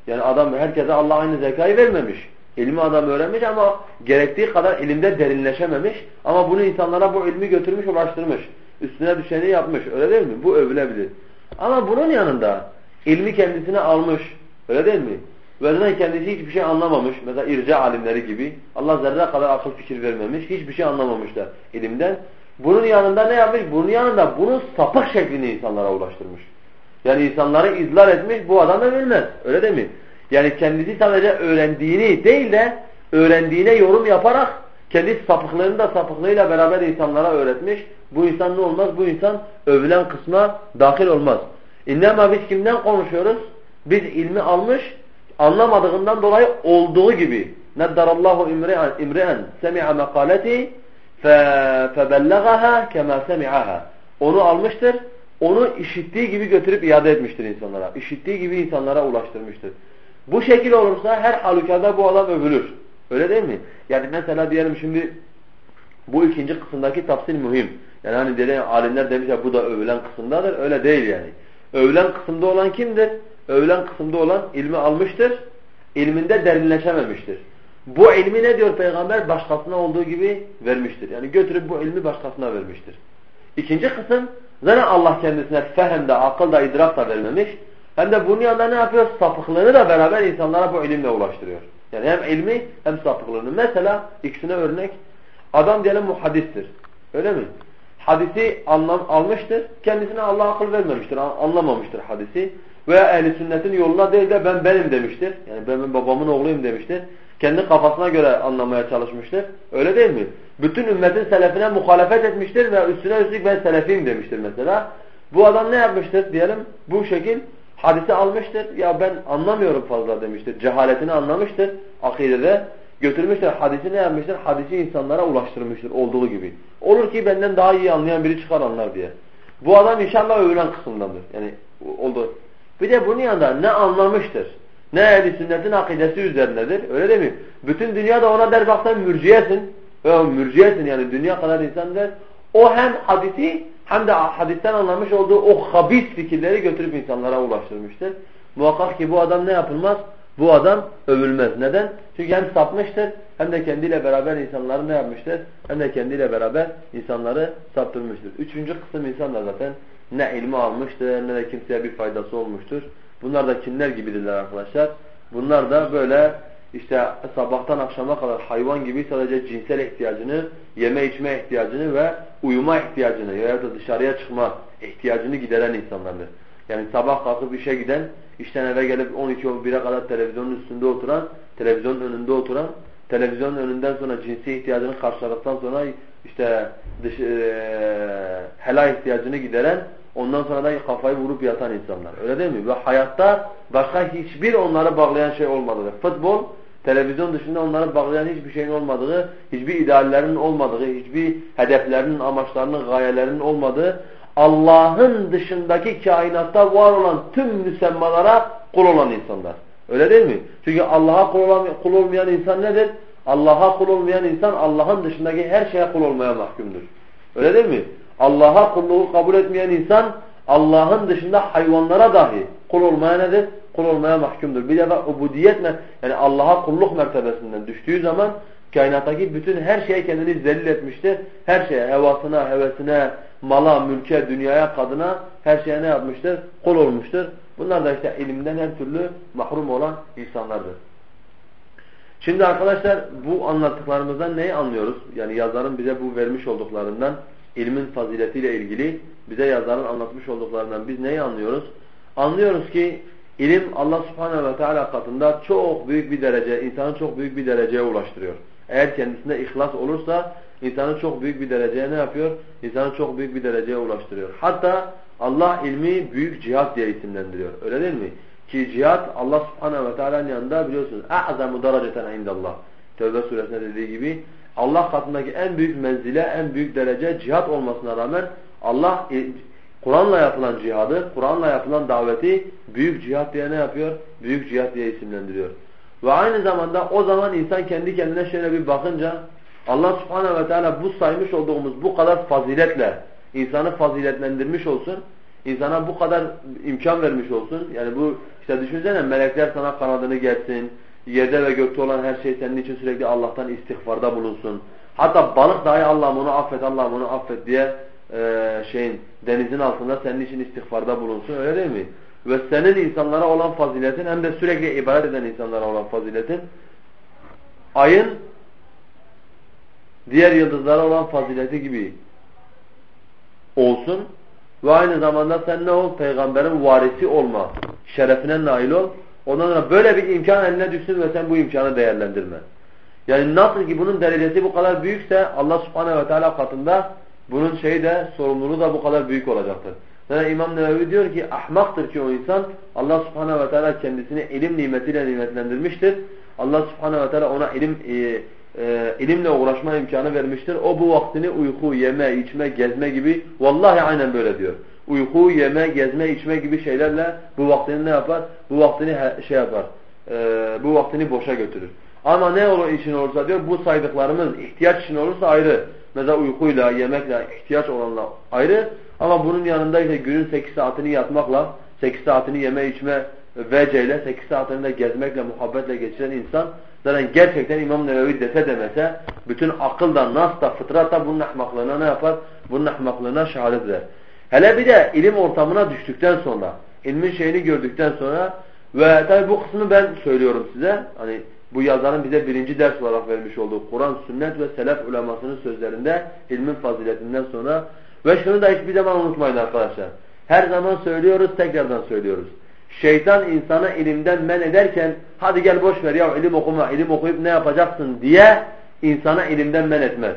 Yani adam herkese Allah aynı zekayı vermemiş. İlmi adam öğrenmiş ama gerektiği kadar ilimde derinleşememiş. Ama bunu insanlara bu ilmi götürmüş, ulaştırmış. Üstüne düşeni yapmış. Öyle değil mi? Bu övülebilir. Ama bunun yanında ilmi kendisine almış. Öyle değil mi? Ve kendisi hiçbir şey anlamamış. Mesela irca alimleri gibi. Allah zerre kadar akıl fikir vermemiş. Hiçbir şey anlamamışlar ilimden. Bunun yanında ne yapmış? Bunun yanında bunu sapık şeklinde insanlara ulaştırmış. Yani insanları izlar etmiş. Bu adam da bilmez. Öyle değil mi? Yani kendisi sadece öğrendiğini değil de öğrendiğine yorum yaparak kendi sapıklığını da sapıklığıyla beraber insanlara öğretmiş. Bu insan ne olmaz? Bu insan övülen kısma dahil olmaz. İnnemâ biz kimden konuşuyoruz? Biz ilmi almış, anlamadığından dolayı olduğu gibi. Neddarallahu imri'an imri'an semi'a makaleti febellagaha kema semi'aha. Onu almıştır onu işittiği gibi götürüp iade etmiştir insanlara. İşittiği gibi insanlara ulaştırmıştır. Bu şekil olursa her halükarda bu adam övülür. Öyle değil mi? Yani mesela diyelim şimdi bu ikinci kısımdaki tafsil mühim. Yani hani dedi, alimler demiş ya bu da övülen kısımdadır. Öyle değil yani. Övülen kısımda olan kimdir? Övülen kısımda olan ilmi almıştır. İlminde derinleşememiştir. Bu ilmi ne diyor peygamber? Başkasına olduğu gibi vermiştir. Yani götürüp bu ilmi başkasına vermiştir. İkinci kısım zaten Allah kendisine fehem de, akıl da, idrak da vermemiş. Hem de bunun yanında ne yapıyor? Sapıklığını da beraber insanlara bu ilimle ulaştırıyor. Yani hem ilmi hem sapıklığını. Mesela ikisine örnek. Adam diyelim muhaddistir. Öyle mi? Hadisi anlam, almıştır. Kendisine Allah akıl vermemiştir. Anlamamıştır hadisi. Veya ehli sünnetin yoluna değil de ben benim demiştir. Yani ben babamın oğluyum demiştir. Kendi kafasına göre anlamaya çalışmıştır. Öyle değil mi? Bütün ümmetin selefine muhalefet etmiştir ve üstüne üstlük ben selefiyim demiştir mesela. Bu adam ne yapmıştır diyelim? Bu şekil hadisi almıştır. Ya ben anlamıyorum fazla demiştir. Cehaletini anlamıştır akidede. Götürmüştür hadisi ne yapmıştır? Hadisi insanlara ulaştırmıştır olduğu gibi. Olur ki benden daha iyi anlayan biri çıkar anlar diye. Bu adam inşallah övülen kısımdandır. Yani oldu. Bir de bunun yanında ne anlamıştır? Ne ehli sünnetin akidesi üzerindedir. Öyle değil mi? Bütün dünya da ona der bak sen mürciyesin. Mürciyesin yani dünya kadar insan der. O hem hadisi hem de hadisten anlamış olduğu o habis fikirleri götürüp insanlara ulaştırmıştır. Muhakkak ki bu adam ne yapılmaz? Bu adam övülmez. Neden? Çünkü hem sapmıştır hem de kendiyle beraber insanları ne yapmıştır? Hem de kendiyle beraber insanları saptırmıştır. Üçüncü kısım insanlar zaten ne ilmi almıştır ne de kimseye bir faydası olmuştur. Bunlar da kimler gibidirler arkadaşlar? Bunlar da böyle işte sabahtan akşama kadar hayvan gibi sadece cinsel ihtiyacını, yeme içme ihtiyacını ve uyuma ihtiyacını ya da dışarıya çıkma ihtiyacını gideren insanlardır. Yani sabah kalkıp işe giden, işten eve gelip 12-11'e kadar televizyonun üstünde oturan, televizyonun önünde oturan, televizyonun önünden sonra cinsi ihtiyacını karşıladıktan sonra işte dış, e, helal ihtiyacını gideren, ondan sonra da kafayı vurup yatan insanlar. Öyle değil mi? Ve hayatta başka hiçbir onları bağlayan şey olmadığı. Futbol, televizyon dışında onları bağlayan hiçbir şeyin olmadığı, hiçbir ideallerinin olmadığı, hiçbir hedeflerinin, amaçlarının, gayelerinin olmadığı, Allah'ın dışındaki kainatta var olan tüm müsemmalara kul olan insanlar. Öyle değil mi? Çünkü Allah'a kul, kul olmayan insan nedir? Allah'a kul olmayan insan Allah'ın dışındaki her şeye kul olmaya mahkumdur. Öyle değil mi? Allah'a kulluğu kabul etmeyen insan Allah'ın dışında hayvanlara dahi kul olmaya nedir? Kul olmaya mahkumdur. Bir defa ubudiyet yani Allah'a kulluk mertebesinden düştüğü zaman kainattaki bütün her şeye kendini zelil etmiştir. Her şeye, hevasına, hevesine, mala, mülke, dünyaya, kadına her şeye ne yapmıştır? Kul olmuştur. Bunlar da işte ilimden her türlü mahrum olan insanlardır. Şimdi arkadaşlar bu anlattıklarımızdan neyi anlıyoruz? Yani yazarın bize bu vermiş olduklarından ilmin faziletiyle ilgili bize yazarın anlatmış olduklarından biz neyi anlıyoruz? Anlıyoruz ki ilim Allah subhanehu ve teala katında çok büyük bir derece, insanı çok büyük bir dereceye ulaştırıyor. Eğer kendisinde ihlas olursa insanı çok büyük bir dereceye ne yapıyor? İnsanı çok büyük bir dereceye ulaştırıyor. Hatta Allah ilmi büyük cihat diye isimlendiriyor. Öyle değil mi? Ki cihat Allah subhanehu ve teala'nın yanında biliyorsunuz اَعْزَمُ دَرَجَةً عِنْدَ اللّٰهِ Tevbe suresinde dediği gibi Allah katındaki en büyük menzile, en büyük derece cihat olmasına rağmen Allah e, Kur'an'la yapılan cihadı, Kur'an'la yapılan daveti büyük cihat diye ne yapıyor? Büyük cihat diye isimlendiriyor. Ve aynı zamanda o zaman insan kendi kendine şöyle bir bakınca Allah subhanehu ve teala bu saymış olduğumuz bu kadar faziletle insanı faziletlendirmiş olsun. insana bu kadar imkan vermiş olsun. Yani bu işte düşünsene melekler sana kanadını gersin. Yerde ve gökte olan her şey senin için sürekli Allah'tan istiğfarda bulunsun. Hatta balık dahi Allah'ım onu affet, Allah'ım onu affet diye e, şeyin denizin altında senin için istiğfarda bulunsun. Öyle değil mi? Ve senin insanlara olan faziletin hem de sürekli ibadet eden insanlara olan faziletin ayın diğer yıldızlara olan fazileti gibi olsun ve aynı zamanda sen ne ol? Peygamberin varisi olma şerefine nail ol. Ondan sonra böyle bir imkan eline düşsün ve sen bu imkanı değerlendirme. Yani nasıl ki bunun derecesi bu kadar büyükse Allah subhanehu ve teala katında bunun şeyi de sorumluluğu da bu kadar büyük olacaktır. Yani İmam Nevevi diyor ki ahmaktır ki o insan Allah subhanehu ve teala kendisini ilim nimetiyle nimetlendirmiştir. Allah subhanehu ve teala ona ilim e, e, ilimle uğraşma imkanı vermiştir. O bu vaktini uyku, yeme, içme, gezme gibi vallahi aynen böyle diyor. Uyku, yeme, gezme, içme gibi şeylerle bu vaktini ne yapar? Bu vaktini şey yapar. E, bu vaktini boşa götürür. Ama ne olur için olursa diyor bu saydıklarımız ihtiyaç için olursa ayrı. Mesela uykuyla, yemekle, ihtiyaç olanla ayrı. Ama bunun yanında işte günün 8 saatini yatmakla, 8 saatini yeme içme veceyle, 8 saatini de gezmekle, muhabbetle geçiren insan zaten gerçekten İmam Nevevi dese demese bütün akılda, nasda, fıtratta bunun ahmaklığına ne yapar? Bunun ahmaklığına şehadet eder. Hele bir de ilim ortamına düştükten sonra, ilmin şeyini gördükten sonra ve tabi bu kısmını ben söylüyorum size. Hani bu yazarın bize birinci ders olarak vermiş olduğu Kur'an, sünnet ve selef ulemasının sözlerinde ilmin faziletinden sonra ve şunu da hiçbir zaman unutmayın arkadaşlar. Her zaman söylüyoruz, tekrardan söylüyoruz. Şeytan insana ilimden men ederken hadi gel boş ver ya ilim okuma, ilim okuyup ne yapacaksın diye insana ilimden men etmez.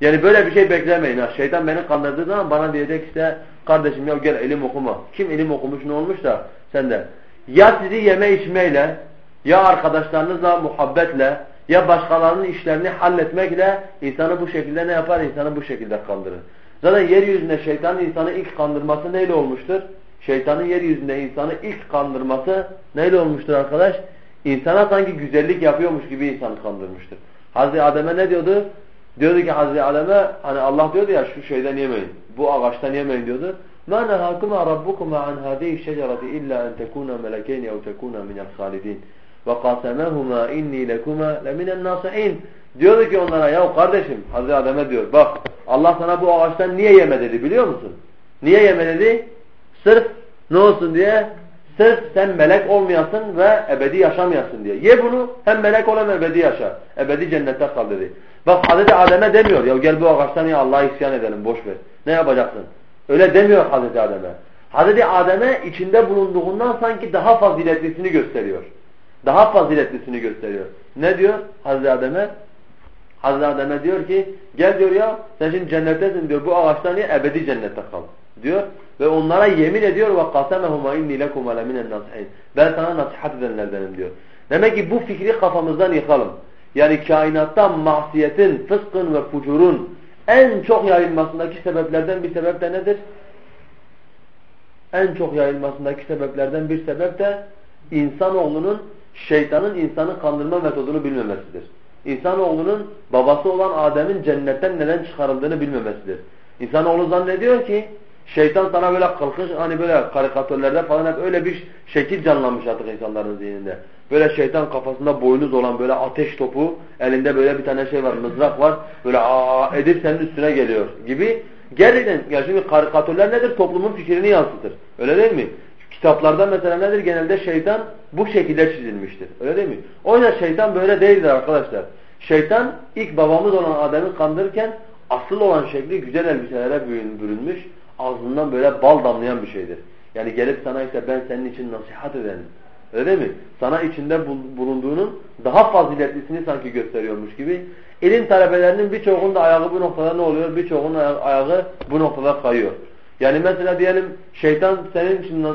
Yani böyle bir şey beklemeyin. Ha. Şeytan beni kandırdığı zaman bana diyecek işte kardeşim ya gel ilim okuma. Kim ilim okumuş ne olmuş da sen de. Ya sizi yeme içmeyle ya arkadaşlarınızla muhabbetle ya başkalarının işlerini halletmekle insanı bu şekilde ne yapar? İnsanı bu şekilde kandırır. Zaten yeryüzünde şeytanın insanı ilk kandırması neyle olmuştur? Şeytanın yeryüzünde insanı ilk kandırması neyle olmuştur arkadaş? İnsana sanki güzellik yapıyormuş gibi insanı kandırmıştır. Hazreti Adem'e ne diyordu? Diyordu ki Hazreti Adem'e hani Allah diyordu ya şu şeyden yemeyin. Bu ağaçtan yemeyin diyordu. مَا نَهَاكُمَا رَبُّكُمَا عَنْ هَذِهِ الشَّجَرَةِ اِلَّا اَنْ تَكُونَ مَلَكَيْنِ اَوْ تَكُونَ مِنَ الْخَالِدِينَ وَقَاسَمَهُمَا اِنِّي لَكُمَا لَمِنَ النَّاصِحِينَ Diyordu ki onlara ya kardeşim Hazreti Adem'e diyor bak Allah sana bu ağaçtan niye yeme dedi biliyor musun? Niye yeme dedi? Sırf ne olsun diye? Sırf sen melek olmayasın ve ebedi yaşamayasın diye. Ye bunu hem melek ol ebedi yaşa. Ebedi cennette kal dedi. Bak Hazreti Adem'e demiyor ya gel bu ağaçtan ya Allah'a isyan edelim boş ver. Ne yapacaksın? Öyle demiyor Hazreti Adem'e. Hazreti Adem'e içinde bulunduğundan sanki daha faziletlisini gösteriyor. Daha faziletlisini gösteriyor. Ne diyor Hazreti Adem'e? Hazreti Adem'e diyor ki gel diyor ya sen şimdi cennettesin diyor bu ağaçtan niye ebedi cennette kal diyor. Ve onlara yemin ediyor ve qasamehuma inni lekum leminen nasihin. Ben sana nasihat edenlerdenim diyor. Demek ki bu fikri kafamızdan yıkalım. Yani kainatta masiyetin, fıskın ve fucurun en çok yayılmasındaki sebeplerden bir sebep de nedir? En çok yayılmasındaki sebeplerden bir sebep de insanoğlunun şeytanın insanı kandırma metodunu bilmemesidir. İnsanoğlunun babası olan Adem'in cennetten neden çıkarıldığını bilmemesidir. İnsanoğlu zannediyor ki şeytan sana böyle kalkış hani böyle karikatürlerde falan hep öyle bir şekil canlanmış artık insanların zihninde. Böyle şeytan kafasında boynuz olan böyle ateş topu elinde böyle bir tane şey var mızrak var böyle aa edip senin üstüne geliyor gibi. Gerçekten ya şimdi karikatürler nedir? Toplumun fikrini yansıtır. Öyle değil mi? Kitaplarda mesela nedir? Genelde şeytan bu şekilde çizilmiştir. Öyle değil mi? O yüzden şeytan böyle değildir arkadaşlar. Şeytan ilk babamız olan Adem'i kandırırken asıl olan şekli güzel elbiselere bürünmüş, ağzından böyle bal damlayan bir şeydir. Yani gelip sana işte ben senin için nasihat edenim. Öyle mi? Sana içinde bulunduğunun daha faziletlisini sanki gösteriyormuş gibi. İlim talebelerinin birçoğunun da ayağı bu noktada ne oluyor? Birçoğunun ayağı bu noktada kayıyor. Yani mesela diyelim şeytan senin için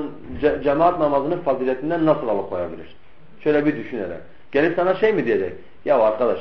cemaat namazının faziletinden nasıl alıkoyabilir? Şöyle bir düşün hele. Gelip sana şey mi diyecek? Ya arkadaş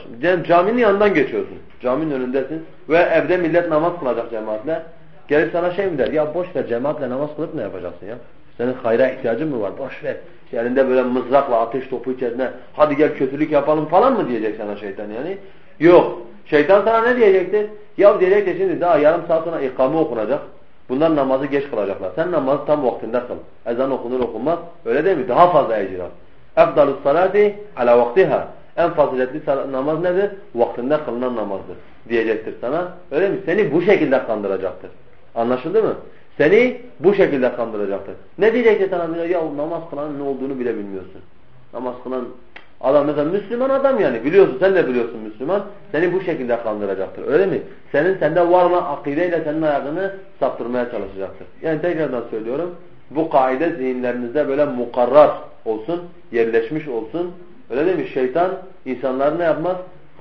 caminin yanından geçiyorsun. Caminin önündesin ve evde millet namaz kılacak cemaatle. Gelip sana şey mi der? Ya boş ver cemaatle namaz kılıp ne yapacaksın ya? Senin hayra ihtiyacın mı var? Boş ver. Elinde böyle mızrakla ateş topu içerisinde hadi gel kötülük yapalım falan mı diyecek sana şeytan yani? Yok. Şeytan sana ne diyecektir? Ya diyecek de şimdi daha yarım saat sonra ikame okunacak. Bunlar namazı geç kılacaklar. Sen namazı tam vaktinde kıl. Ezan okunur okunmaz. Öyle değil mi? Daha fazla ecir al. Efdalus salati ala vaktiha. En faziletli namaz nedir? Vaktinde kılınan namazdır. Diyecektir sana. Öyle mi? Seni bu şekilde kandıracaktır. Anlaşıldı mı? Seni bu şekilde kandıracaktır. Ne diyecektir sana? Ya namaz kılanın ne olduğunu bile bilmiyorsun. Namaz kılan Adam mesela Müslüman adam yani biliyorsun sen de biliyorsun Müslüman seni bu şekilde kandıracaktır öyle mi? Senin sende var olan akideyle senin ayağını saptırmaya çalışacaktır. Yani tekrardan söylüyorum bu kaide zihinlerinizde böyle mukarrar olsun, yerleşmiş olsun. Öyle değil mi? Şeytan insanları ne yapmaz?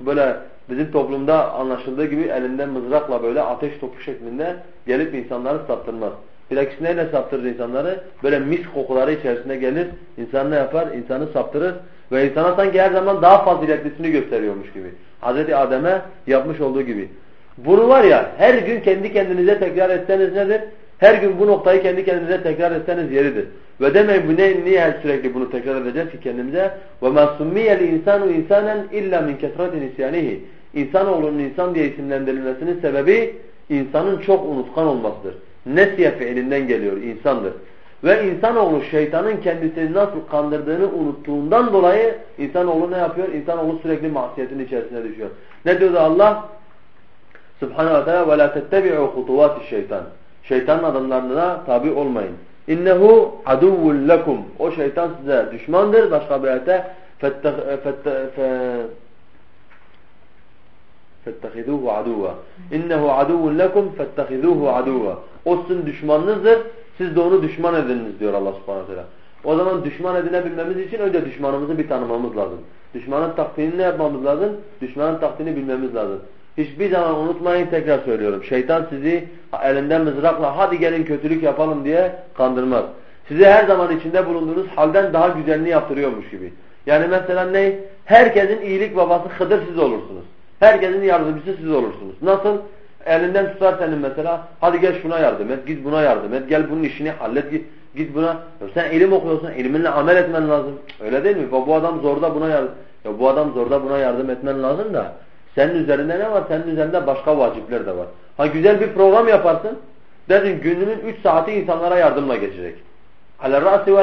Böyle bizim toplumda anlaşıldığı gibi elinden mızrakla böyle ateş topu şeklinde gelip insanları saptırmaz. Bilakis neyle saptırır insanları? Böyle mis kokuları içerisinde gelir, insan ne yapar? İnsanı saptırır ve insana sanki her zaman daha faziletlisini gösteriyormuş gibi. Hz. Adem'e yapmış olduğu gibi. Bunu var ya her gün kendi kendinize tekrar etseniz nedir? Her gün bu noktayı kendi kendinize tekrar etseniz yeridir. Ve demeyin bu ne, niye sürekli bunu tekrar edeceğiz ki kendimize? وَمَا سُمِّيَ الْاِنْسَانُ اِنْسَانًا اِلَّا مِنْ كَثْرَةِ نِسْيَانِهِ İnsanoğlunun insan diye isimlendirilmesinin sebebi insanın çok unutkan olmasıdır. Nesiye fiilinden geliyor, insandır. Ve insanoğlu şeytanın kendisini nasıl kandırdığını unuttuğundan dolayı insanoğlu ne yapıyor? İnsanoğlu sürekli masiyetin içerisine düşüyor. Ne diyordu Allah? Subhanahu ve Teala وَلَا تَتَّبِعُوا خُطُوَاتِ şeytan. Şeytanın adımlarına tabi olmayın. İnnehu aduvvun lekum. O şeytan size düşmandır. Başka bir ayette فَاتَّخِذُوهُ عَدُوًا İnnehu aduvvun lekum فَاتَّخِذُوهُ عَدُوًا O sizin düşmanınızdır. Siz de onu düşman ediniz diyor Allah subhanahu teala. O zaman düşman edinebilmemiz için önce düşmanımızı bir tanımamız lazım. Düşmanın taktiğini ne yapmamız lazım? Düşmanın taktiğini bilmemiz lazım. Hiçbir zaman unutmayın tekrar söylüyorum. Şeytan sizi elinden mızrakla hadi gelin kötülük yapalım diye kandırmaz. Size her zaman içinde bulunduğunuz halden daha güzelini yaptırıyormuş gibi. Yani mesela ne? Herkesin iyilik babası Hıdır siz olursunuz. Herkesin yardımcısı siz olursunuz. Nasıl? Elinden tutar senin mesela. Hadi gel şuna yardım et, git buna yardım et, gel bunun işini hallet, git, git buna. Ya sen ilim okuyorsun, ilminle amel etmen lazım. Öyle değil mi? Bu adam zorda buna yardım. Ya bu adam zorda buna yardım etmen lazım da. Senin üzerinde ne var? Senin üzerinde başka vacipler de var. Ha güzel bir program yaparsın. Dersin gününün 3 saati insanlara yardımla geçecek. Alel ra'si.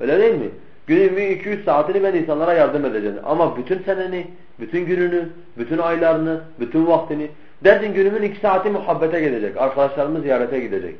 Öyle değil mi? Günün 2-3 saatini ben insanlara yardım edeceğim. Ama bütün seneni, bütün gününü, bütün aylarını, bütün vaktini Dersin günümün 2 saati muhabbete gidecek. Arkadaşlarımız ziyarete gidecek.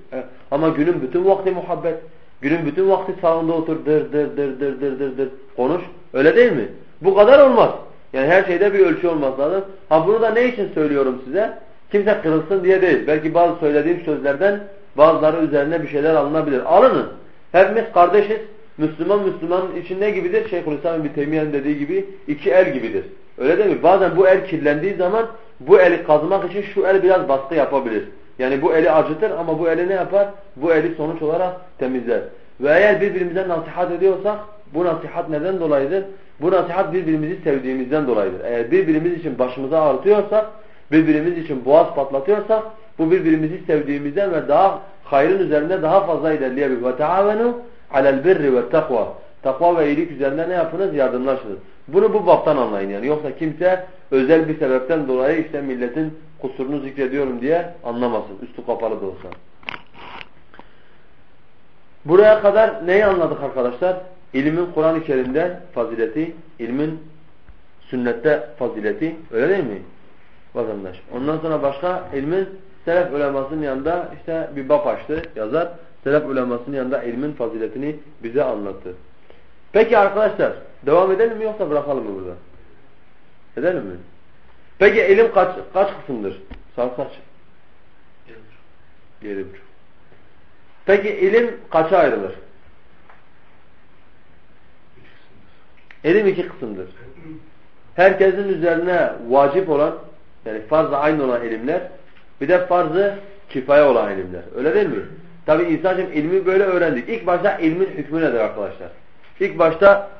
Ama günün bütün vakti muhabbet. Günün bütün vakti sağında otur. Dır dır dır dır dır dır dır. Konuş. Öyle değil mi? Bu kadar olmaz. Yani her şeyde bir ölçü olması lazım. Ha bunu da ne için söylüyorum size? Kimse kırılsın diye değil. Belki bazı söylediğim sözlerden bazıları üzerine bir şeyler alınabilir. Alının. Hepimiz kardeşiz. Müslüman Müslümanın için ne gibidir? Şeyhülislam bin Teymiye'nin dediği gibi iki el gibidir. Öyle değil mi? Bazen bu el kirlendiği zaman bu eli kazımak için şu el biraz baskı yapabilir. Yani bu eli acıtır ama bu eli ne yapar? Bu eli sonuç olarak temizler. Ve eğer birbirimize nasihat ediyorsak bu nasihat neden dolayıdır? Bu nasihat birbirimizi sevdiğimizden dolayıdır. Eğer birbirimiz için başımıza ağrıtıyorsak, birbirimiz için boğaz patlatıyorsak bu birbirimizi sevdiğimizden ve daha hayrın üzerinde daha fazla ilerleyebilir. Ve taavenu alel birri ve takva. Takva ve iyilik üzerinde ne yapınız? Yardımlaşınız. Bunu bu baptan anlayın yani. Yoksa kimse özel bir sebepten dolayı işte milletin kusurunu zikrediyorum diye anlamasın. Üstü kapalı da olsa. Buraya kadar neyi anladık arkadaşlar? İlmin Kur'an-ı Kerim'de fazileti, ilmin sünnette fazileti. Öyle değil mi? Vatandaş. Ondan sonra başka ilmin selef ulemasının yanında işte bir bab açtı yazar. Selef ulemasının yanında ilmin faziletini bize anlattı. Peki arkadaşlar devam edelim mi yoksa bırakalım mı burada? Edelim mi? Peki ilim kaç kaç kısımdır? Saat kaç? Yedi buçuk. Peki ilim kaça ayrılır? İlim iki kısımdır. Herkesin üzerine vacip olan yani farz-ı aynı olan ilimler bir de farz-ı kifaya olan ilimler. Öyle değil mi? Tabi insancığım ilmi böyle öğrendik. İlk başta ilmin hükmü nedir arkadaşlar? İlk başta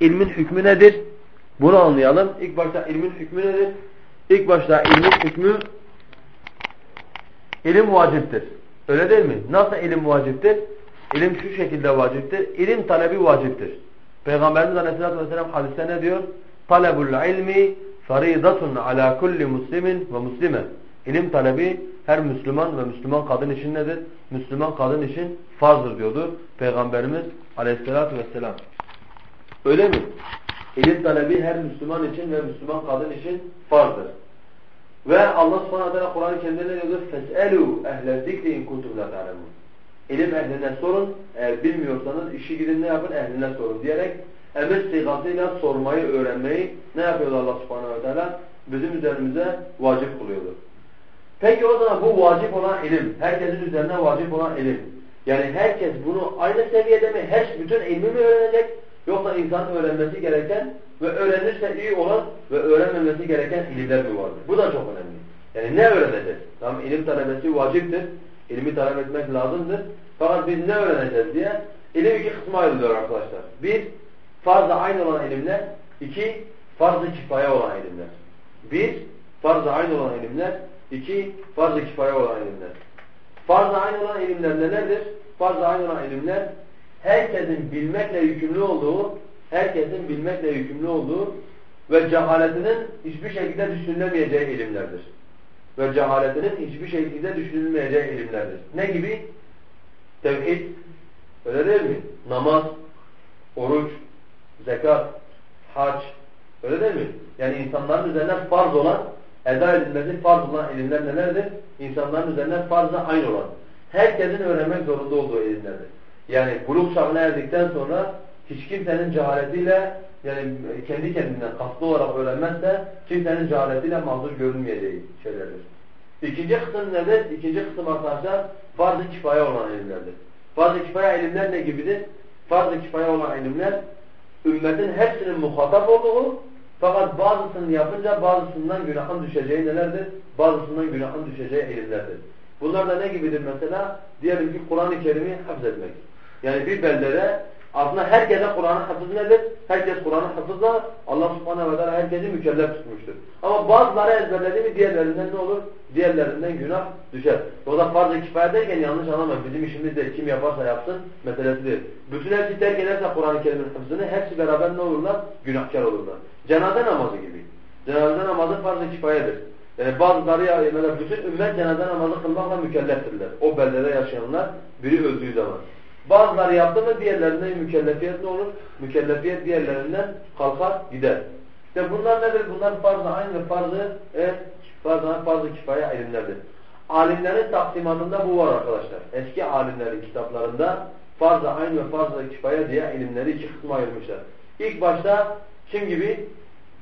ilmin hükmü nedir? Bunu anlayalım. İlk başta ilmin hükmü nedir? İlk başta ilmin hükmü ilim vaciptir. Öyle değil mi? Nasıl ilim vaciptir? İlim şu şekilde vaciptir. İlim talebi vaciptir. Peygamberimiz Aleyhisselatü Vesselam hadiste ne diyor? Talebul ilmi faridatun ala kulli muslimin ve muslime. İlim talebi her Müslüman ve Müslüman kadın için nedir? Müslüman kadın için farzdır diyordu Peygamberimiz Aleyhisselatü Vesselam. Öyle mi? İlim talebi her Müslüman için ve Müslüman kadın için farzdır. Ve Allah subhanahu teala Kur'an-ı Kerim'de ne diyor? فَاسْأَلُوا اَهْلَ الذِّكْرِ اِنْ كُنْتُمْ لَا تَعْلَمُونَ İlim ehline sorun. Eğer bilmiyorsanız işi gidin ne yapın? Ehline sorun diyerek emir sigasıyla sormayı, öğrenmeyi ne yapıyor Allah subhanahu teala? Bizim üzerimize vacip kılıyordu. Peki o zaman bu vacip olan ilim, herkesin üzerine vacip olan ilim. Yani herkes bunu aynı seviyede mi, her bütün ilmi mi öğrenecek? Yoksa insan öğrenmesi gereken ve öğrenirse iyi olan ve öğrenmemesi gereken ilimler mi vardır? Bu da çok önemli. Yani ne öğreneceğiz? Tamam ilim talebesi vaciptir. İlmi talep etmek lazımdır. Fakat biz ne öğreneceğiz diye ilim iki kısma ayrılıyor arkadaşlar. Bir, farz aynı olan ilimler. iki farz-ı kifaya olan ilimler. Bir, farz aynı olan ilimler. İki, farz-ı kifaya olan ilimler. Farz-ı ayn olan ilimler nelerdir? Farz-ı ayn olan ilimler herkesin bilmekle yükümlü olduğu, herkesin bilmekle yükümlü olduğu ve cehaletinin hiçbir şekilde düşünülemeyeceği ilimlerdir. Ve cehaletinin hiçbir şekilde düşünülmeyeceği ilimlerdir. Ne gibi? Tevhid, öyle değil mi? Namaz, oruç, zekat, hac, öyle değil mi? Yani insanların üzerine farz olan, eda edilmesi farz olan ilimler nelerdir? İnsanların üzerine farzı aynı olan. Herkesin öğrenmek zorunda olduğu ilimlerdir. Yani buluk çağına erdikten sonra hiç kimsenin cehaletiyle yani kendi kendinden kaslı olarak öğrenmezse kimsenin cehaletiyle mazur görünmeyeceği şeylerdir. İkinci kısım nedir? İkinci kısım arkadaşlar farz-ı kifaya olan ilimlerdir. Farz-ı kifaya ilimler ne gibidir? Farz-ı kifaya olan ilimler ümmetin hepsinin muhatap olduğu fakat bazısını yapınca bazısından günahın düşeceği nelerdir? Bazısından günahın düşeceği ilimlerdir. Bunlar da ne gibidir mesela? Diyelim ki Kur'an-ı Kerim'i hafzetmek. Yani bir beldede aslında herkese Kur'an'ı hafız nedir? Herkes Kur'an'ı hafızla Allah subhanehu ve teala herkesi mükellef tutmuştur. Ama bazıları ezberledi mi diğerlerinden ne olur? Diğerlerinden günah düşer. O da farz-ı kifaya derken yanlış anlamayın. Bizim işimiz de kim yaparsa yapsın meselesi değil. Bütün hepsi terk ederse Kur'an-ı Kerim'in hafızını hepsi beraber ne olurlar? Günahkar olurlar. Cenaze namazı gibi. Cenaze namazı farz-ı kifayedir. Yani bazıları ya, mesela bütün ümmet cenaze namazı kılmakla mükelleftirler. O beldede yaşayanlar biri öldüğü zaman. Bazıları yaptı mı diğerlerinden mükellefiyet ne olur? Mükellefiyet diğerlerinden kalkar gider. İşte bunlar nedir? Bunlar farz-ı ayn ve farz-ı e, kifaya ilimlerdir. Alimlerin taksimatında bu var arkadaşlar. Eski alimlerin kitaplarında farz-ı ayn ve farz-ı kifaya diye ilimleri iki kısma ayırmışlar. İlk başta kim gibi?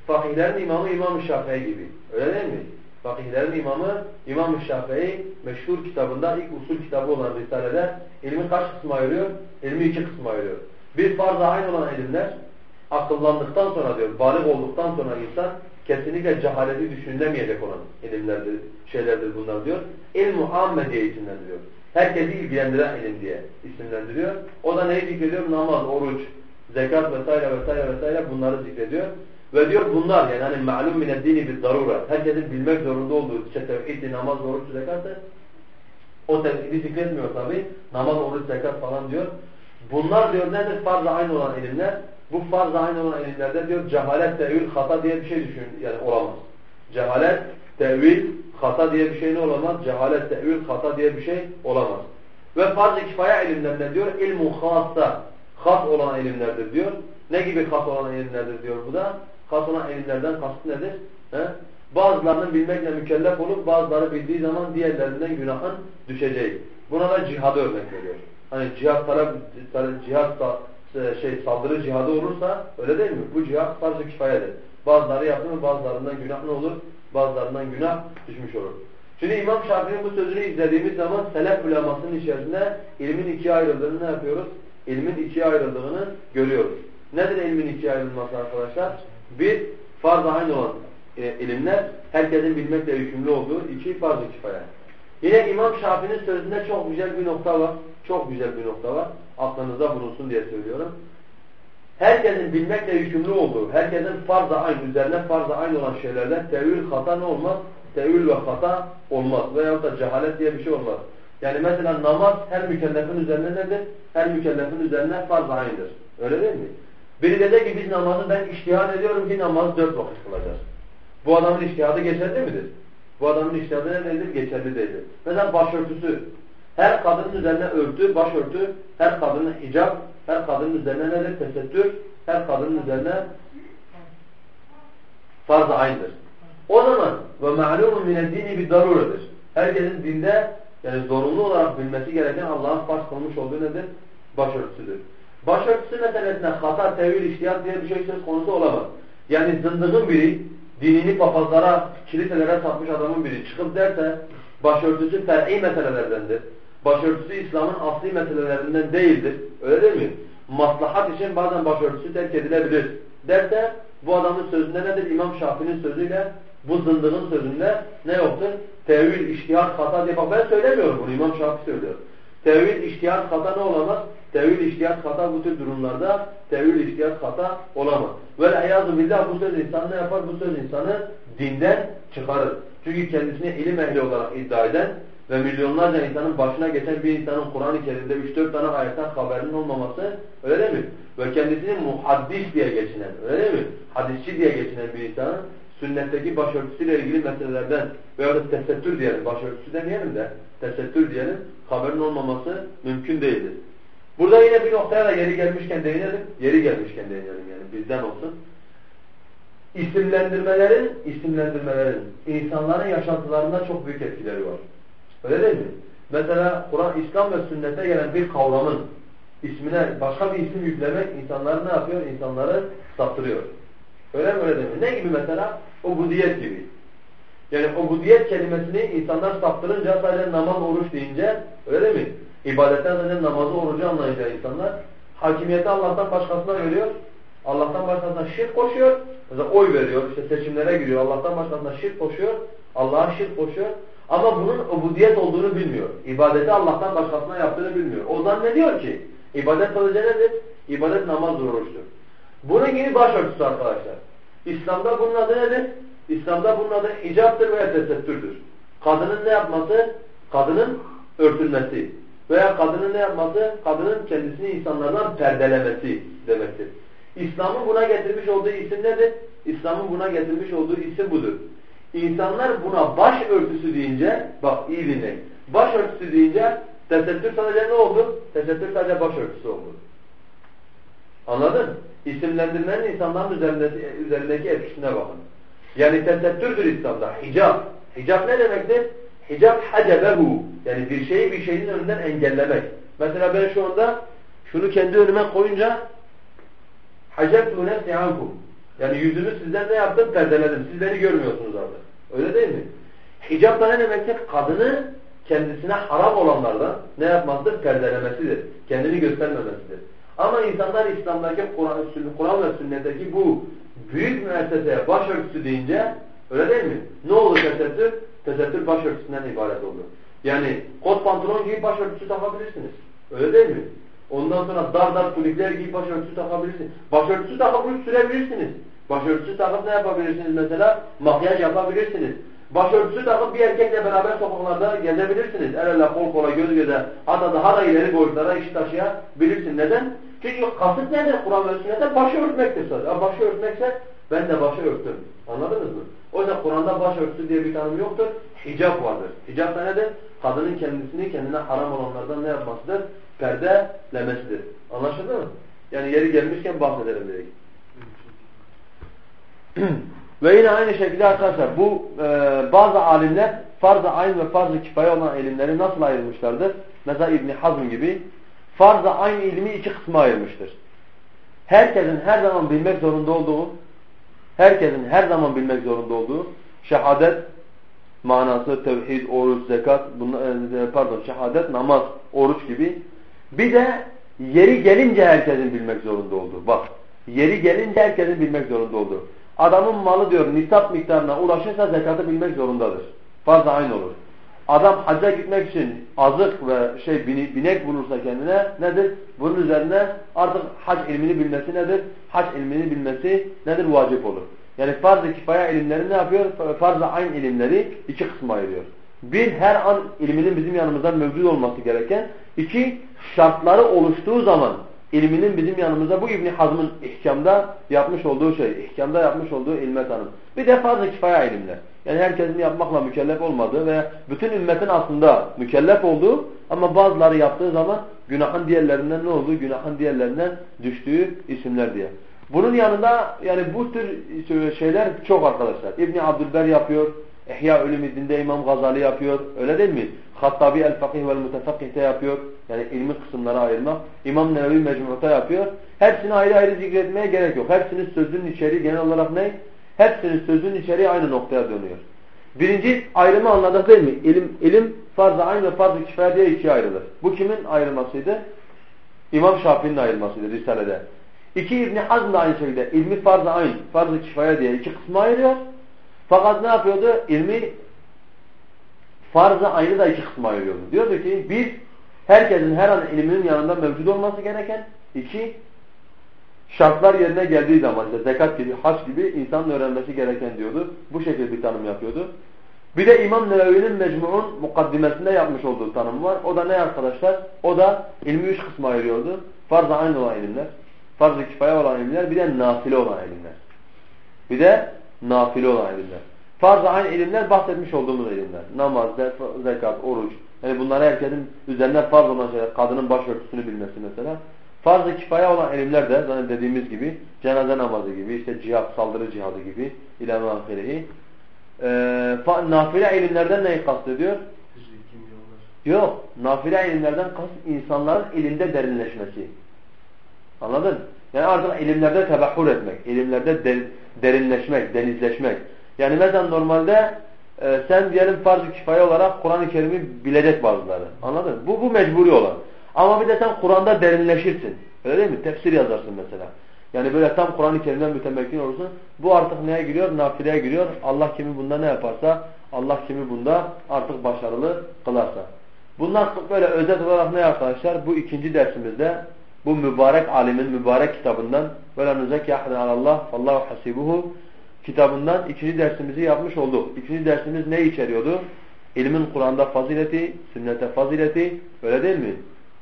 Fakihlerin imamı İmam-ı gibi. Öyle değil mi? Fakihlerin imamı İmam-ı Şafii meşhur kitabında ilk usul kitabı olan Risale'de ilmi kaç kısma ayırıyor? İlmi iki kısma ayırıyor. Bir farz-ı ayn olan ilimler akıllandıktan sonra diyor, balık olduktan sonra insan kesinlikle cehaleti düşünülemeyecek olan ilimlerdir, şeylerdir bunlar diyor. İlmu amme diye isimlendiriyor. Herkesi ilgilendiren ilim diye isimlendiriyor. O da neyi zikrediyor? Namaz, oruç, zekat vesaire vesaire vesaire bunları zikrediyor. Ve diyor bunlar yani hani ma'lum min dini bir darura. Herkesin bilmek zorunda olduğu işte tevhid, namaz, oruç, zekatı o tevhidi zikretmiyor tabi. Namaz, oruç, zekat falan diyor. Bunlar diyor nedir? Farz-ı aynı olan ilimler. Bu farz-ı aynı olan ilimlerde diyor cehalet, tevil, hata diye bir şey düşün yani olamaz. Cehalet, tevil, hata diye bir şey ne olamaz? Cehalet, tevil, hata diye bir şey olamaz. Ve farz-ı kifaya ilimlerinde diyor ilmu hasta, has olan ilimlerdir diyor. Ne gibi has olan ilimlerdir diyor bu da? Has olan ilimlerden kastı nedir? He? Bazılarının bilmekle mükellef olup bazıları bildiği zaman diğerlerinden günahın düşeceği. Buna da cihadı örnek veriyor. Hani cihad talep, cihad e, şey saldırı cihadı olursa öyle değil mi? Bu cihad farz-ı kifayedir. Bazıları yaptı mı bazılarından günah ne olur? Bazılarından günah düşmüş olur. Şimdi İmam Şafii'nin bu sözünü izlediğimiz zaman selef ulemasının içerisinde ilmin ikiye ayrıldığını ne yapıyoruz? İlmin ikiye ayrıldığını görüyoruz. Nedir ilmin ikiye ayrılması arkadaşlar? Bir, farz-ı aynı olan e, ilimler, herkesin bilmekle yükümlü olduğu iki farz-ı kifaya. Yine İmam Şafii'nin sözünde çok güzel bir nokta var. Çok güzel bir nokta var. Aklınızda bulunsun diye söylüyorum. Herkesin bilmekle yükümlü olduğu, herkesin farz-ı aynı, üzerine farz-ı aynı olan şeylerden tevil hata ne olmaz? Tevil ve hata olmaz. Veyahut da cehalet diye bir şey olmaz. Yani mesela namaz her mükellefin üzerine nedir? Her mükellefin üzerine farz-ı aynıdır. Öyle değil mi? Biri dedi ki biz namazı ben iştihad ediyorum ki namazı dört vakit kılacağız. Bu adamın iştihadı geçerli midir? Bu adamın iştihadı ne değildir? Geçerli değildir. Mesela başörtüsü. Her kadının üzerine örtü, başörtü, her kadının hicap, her kadının üzerine nedir? Tesettür, her kadının üzerine farz-ı aynıdır. O zaman ve ma'lumun mined dini bir daruredir. Herkesin dinde yani zorunlu olarak bilmesi gereken Allah'ın farz kılmış olduğu nedir? Başörtüsüdür. Başörtüsü meselesine hata, tevil, iştihad diye bir şey söz konusu olamaz. Yani zındığın biri, dinini papazlara, kiliselere satmış adamın biri çıkıp derse başörtüsü fer'i meselelerdendir. Başörtüsü İslam'ın asli meselelerinden değildir. Öyle değil mi? Maslahat için bazen başörtüsü terk edilebilir derse bu adamın sözünde nedir? İmam Şafii'nin sözüyle bu zındığın sözünde ne yoktur? Tevil, iştihat, hata diye bak ben söylemiyorum bunu İmam Şafii söylüyor. Tevil, iştihat, hata ne olamaz? Tevil, iştihat, hata bu tür durumlarda tevil, iştihat, hata olamaz. Ve eyyazu billah bu söz insan ne yapar? Bu söz insanı dinden çıkarır. Çünkü kendisini ilim ehli olarak iddia eden ve milyonlarca insanın başına geçen bir insanın Kur'an-ı Kerim'de 3-4 tane ayetten haberinin olmaması öyle değil mi? Ve kendisini muhaddis diye geçinen, öyle değil mi? Hadisçi diye geçinen bir insanın sünnetteki başörtüsüyle ilgili meselelerden veya da tesettür diyelim, başörtüsü demeyelim de tesettür diyelim, haberin olmaması mümkün değildir. Burada yine bir noktaya da yeri gelmişken değinelim, yeri gelmişken değinelim yani bizden olsun. İsimlendirmelerin, isimlendirmelerin insanların yaşantılarında çok büyük etkileri var. Öyle değil mi? Mesela Kur'an, İslam ve sünnete gelen bir kavramın ismine başka bir isim yüklemek insanları ne yapıyor? İnsanları saptırıyor. Öyle mi öyle değil mi? Ne gibi mesela? Ubudiyet gibi. Yani ubudiyet kelimesini insanlar saptırınca sadece namaz, oruç deyince öyle mi? İbadetten sadece namazı, orucu anlayınca insanlar hakimiyeti Allah'tan başkasına veriyor. Allah'tan başkasına şirk koşuyor. Mesela oy veriyor, işte seçimlere giriyor. Allah'tan başkasına şirk koşuyor. Allah'a şirk koşuyor. Ama bunun ubudiyet olduğunu bilmiyor. İbadeti Allah'tan başkasına yaptığını bilmiyor. O zaman ne diyor ki? İbadet sadece nedir? İbadet namaz oruçtur. Bunun gibi başörtüsü arkadaşlar. İslam'da bunun adı nedir? İslam'da bunun adı icaptır veya tesettürdür. Kadının ne yapması? Kadının örtülmesi. Veya kadının ne yapması? Kadının kendisini insanlardan perdelemesi demektir. İslam'ın buna getirmiş olduğu isim nedir? İslam'ın buna getirmiş olduğu isim budur. İnsanlar buna baş örtüsü deyince, bak iyi dinleyin. Baş örtüsü deyince tesettür sadece ne oldu? Tesettür sadece baş örtüsü oldu. Anladın? İsimlendirmenin insanların üzerindeki, üzerindeki etkisine bakın. Yani tesettürdür İslam'da. Hicab. Hicab ne demektir? Hicab hacebehu. Yani bir şeyi bir şeyin önünden engellemek. Mesela ben şu anda şunu kendi önüme koyunca hacebtu nefsi ankum. Yani yüzümü sizden ne yaptım? Perdeledim. Siz beni görmüyorsunuz artık. Öyle değil mi? Hicab da ne demektir? Kadını kendisine haram olanlardan ne yapmasıdır? Perdelemesidir. Kendini göstermemesidir. Ama insanlar İslam'daki Kur'an Kur ve sünnetteki bu büyük müesseseye başörtüsü deyince öyle değil mi? Ne olur tesettür? Tesettür başörtüsünden ibaret olur. Yani kot pantolon giyip başörtüsü takabilirsiniz. Öyle değil mi? Ondan sonra dar dar tunikler giyip başörtüsü takabilirsiniz. Başörtüsü takıp ruj sürebilirsiniz. Başörtüsü takıp ne yapabilirsiniz mesela? Makyaj yapabilirsiniz. Başörtüsü takıp bir erkekle beraber sokaklarda gezebilirsiniz. El ele kol kola göz göze hatta daha da ileri boyutlara iş taşıyabilirsiniz. Neden? Çünkü kasıt nedir Kur'an ve sünnette? Başı örtmektir sadece. Başı örtmekse ben de başı örtüm. Anladınız mı? O yüzden Kur'an'da baş örtüsü diye bir tanım yoktur. Hicap vardır. Hicap da nedir? Kadının kendisini kendine haram olanlardan ne yapmasıdır? Perdelemesidir. Anlaşıldı mı? Yani yeri gelmişken bahsedelim dedik. ve yine aynı şekilde arkadaşlar bu e, bazı alimler farz-ı ayn ve farz-ı kifaye olan ilimleri nasıl ayırmışlardır? Mesela İbn Hazm gibi farz-ı ayn ilmi iki kısma ayırmıştır. Herkesin her zaman bilmek zorunda olduğu, herkesin her zaman bilmek zorunda olduğu şehadet manası, tevhid, oruç, zekat, bunlar, e, pardon şehadet, namaz, oruç gibi. Bir de yeri gelince herkesin bilmek zorunda olduğu. Bak, yeri gelince herkesin bilmek zorunda olduğu. Adamın malı diyor nisap miktarına ulaşırsa zekatı bilmek zorundadır. Fazla aynı olur. Adam hacca gitmek için azık ve şey binek bulursa kendine nedir? Bunun üzerine artık hac ilmini bilmesi nedir? Hac ilmini bilmesi nedir? Vacip olur. Yani farz-ı kifaya ilimleri ne yapıyor? Farz-ı ayn ilimleri iki kısma ayırıyor. Bir, her an ilminin bizim yanımızda mevcut olması gereken. İki, şartları oluştuğu zaman ilminin bizim yanımızda bu İbni Hazm'ın ihkamda yapmış olduğu şey, ihkamda yapmış olduğu ilme tanım. Bir de farz-ı kifaya ilimler. Yani herkesin yapmakla mükellef olmadığı ve bütün ümmetin aslında mükellef olduğu ama bazıları yaptığı zaman günahın diğerlerinden ne olduğu, günahın diğerlerinden düştüğü isimler diye. Bunun yanında yani bu tür şeyler çok arkadaşlar. İbni Abdülber yapıyor, İhya Ölümüddin'de İmam Gazali yapıyor. Öyle değil mi? Hattabi el-Fakih vel-Mutefakih'te yapıyor. Yani ilmi kısımlara ayırmak. İmam Nevevi Mecmu'ta yapıyor. Hepsini ayrı ayrı zikretmeye gerek yok. Hepsinin sözünün içeriği genel olarak ne? Hepsinin sözünün içeriği aynı noktaya dönüyor. Birinci ayrımı anladık değil mi? İlim, ilim farz-ı ayn ve farz-ı kifaya diye ikiye ayrılır. Bu kimin ayrılmasıydı? İmam Şafii'nin ayrılmasıydı Risale'de. İki İbni Hazm da aynı şekilde ilmi farz-ı ayn, farz-ı kifaya diye iki kısma ayırıyor. Fakat ne yapıyordu? İlmi farz-ı aynı da iki kısma ayırıyordu. Diyordu ki bir, herkesin her an ilminin yanında mevcut olması gereken. iki şartlar yerine geldiği zaman işte zekat gibi, haç gibi insanın öğrenmesi gereken diyordu. Bu şekilde bir tanım yapıyordu. Bir de İmam Nevevi'nin Mecmu'un mukaddimesinde yapmış olduğu tanım var. O da ne arkadaşlar? O da ilmi üç kısma ayırıyordu. Farz-ı aynı olan ilimler, farz-ı kifaya olan ilimler, bir de nafile olan ilimler. Bir de nafile olan ilimler. Farz-ı aynı ilimler bahsetmiş olduğumuz ilimler. Namaz, zekat, oruç. Yani bunlar herkesin üzerine farz olan şeyler. Kadının başörtüsünü bilmesi mesela. Farz-ı kifaya olan ilimler de zaten dediğimiz gibi cenaze namazı gibi, işte cihat, saldırı cihadı gibi ilan-ı ahirehi. Ee, nafile ilimlerden neyi kastediyor? Yok. Nafile ilimlerden kast insanların ilimde derinleşmesi. Anladın? Yani artık ilimlerde tebahhur etmek, ilimlerde der, derinleşmek, denizleşmek. Yani mesela normalde e, sen diyelim farz-ı kifaye olarak Kur'an-ı Kerim'i bilecek bazıları. Anladın? Bu, bu mecburi olan. Ama bir de sen Kur'an'da derinleşirsin. Öyle değil mi? Tefsir yazarsın mesela. Yani böyle tam Kur'an-ı Kerim'den mütemekkin olursun. Bu artık neye giriyor? Nafileye giriyor. Allah kimi bunda ne yaparsa, Allah kimi bunda artık başarılı kılarsa. Bundan böyle özet olarak ne arkadaşlar? Bu ikinci dersimizde bu mübarek alimin mübarek kitabından böyle nüzek yahdın alallah fallahu hasibuhu kitabından ikinci dersimizi yapmış olduk. İkinci dersimiz ne içeriyordu? İlmin Kur'an'da fazileti, sünnete fazileti öyle değil mi?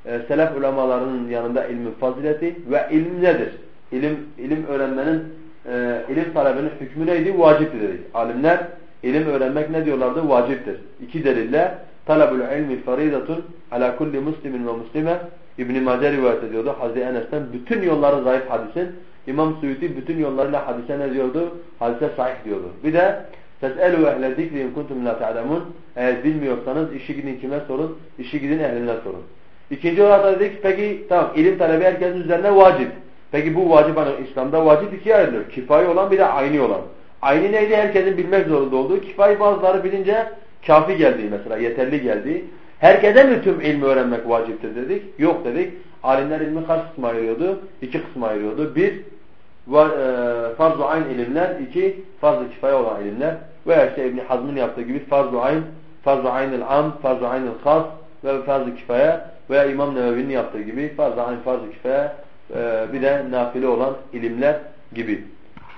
Ee, selef ulemalarının yanında ilmin fazileti ve ilim nedir? İlim, ilim öğrenmenin, e, ilim talebinin hükmü neydi? Vaciptir dedik. Alimler ilim öğrenmek ne diyorlardı? Vaciptir. İki delille talabul ilmi faridatun ala kulli muslimin ve muslime İbn-i Mace rivayet ediyordu Hazreti Enes'ten. Bütün yolları zayıf hadisin. İmam Suyuti bütün yollarıyla hadise ne diyordu? Hadise sahih diyordu. Bir de فَسْأَلُوا اَهْلَ ذِكْرِ اِنْ كُنْتُمْ لَا تَعْلَمُونَ Eğer bilmiyorsanız işi gidin kime sorun? İşi gidin ehline sorun. İkinci olarak da dedik peki tamam ilim talebi herkesin üzerine vacip. Peki bu vacip hani İslam'da vacip ikiye ayrılır. Kifayi olan bir de ayni olan. Ayni neydi? Herkesin bilmek zorunda olduğu. Kifayi bazıları bilince kafi geldiği mesela yeterli geldiği. Herkese mi tüm ilmi öğrenmek vaciptir dedik? Yok dedik. Alimler ilmi kaç kısma ayırıyordu? İki kısma ayırıyordu. Bir, e, farz-ı ayn ilimler. iki farz-ı kifaya olan ilimler. Veya işte İbn Hazm'ın yaptığı gibi farz-ı ayn, farz-ı aynil am, farz-ı khas ve farz-ı kifaya veya İmam Nevevi'nin yaptığı gibi farz-ı ayn, farz-ı kifaya e, bir de nafile olan ilimler gibi.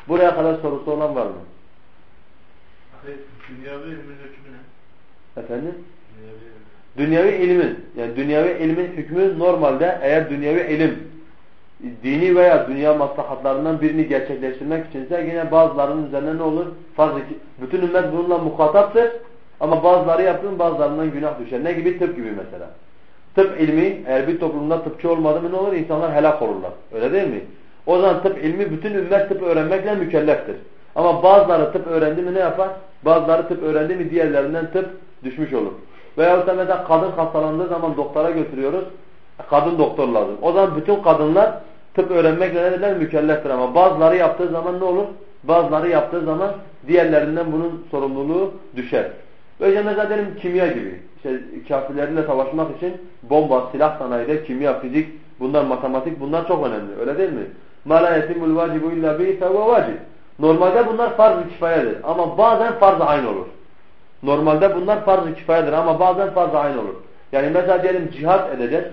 Buraya kadar sorusu olan var mı? Dünyavi ilmin hükmü ne? Efendim? Dünyevi ilmin, yani dünyevi ilmin hükmü normalde eğer dünyevi ilim dini veya dünya maslahatlarından birini gerçekleştirmek içinse yine bazılarının üzerine ne olur? Farz bütün ümmet bununla muhataptır ama bazıları yaptığın bazılarından günah düşer. Ne gibi? Tıp gibi mesela. Tıp ilmi eğer bir toplumda tıpçı olmadı mı ne olur? İnsanlar helak olurlar. Öyle değil mi? O zaman tıp ilmi bütün ümmet tıp öğrenmekle mükelleftir. Ama bazıları tıp öğrendi mi ne yapar? Bazıları tıp öğrendi mi diğerlerinden tıp düşmüş olur. Veyahut da mesela kadın hastalandığı zaman doktora götürüyoruz. Kadın doktor lazım. O zaman bütün kadınlar tıp öğrenmekle ne dediler? Mükelleftir ama bazıları yaptığı zaman ne olur? Bazıları yaptığı zaman diğerlerinden bunun sorumluluğu düşer. Böylece mesela diyelim kimya gibi. İşte kafirlerle savaşmak için bomba, silah sanayide, kimya, fizik, bunlar matematik, bunlar çok önemli. Öyle değil mi? مَا لَا يَتِمُ الْوَاجِبُ اِلَّا بِهِ فَهُوَ vacib. Normalde bunlar farz-ı kifayedir ama bazen farz-ı ayn olur. Normalde bunlar farz-ı kifayedir ama bazen farz-ı ayn olur. Yani mesela diyelim cihad edeceğiz.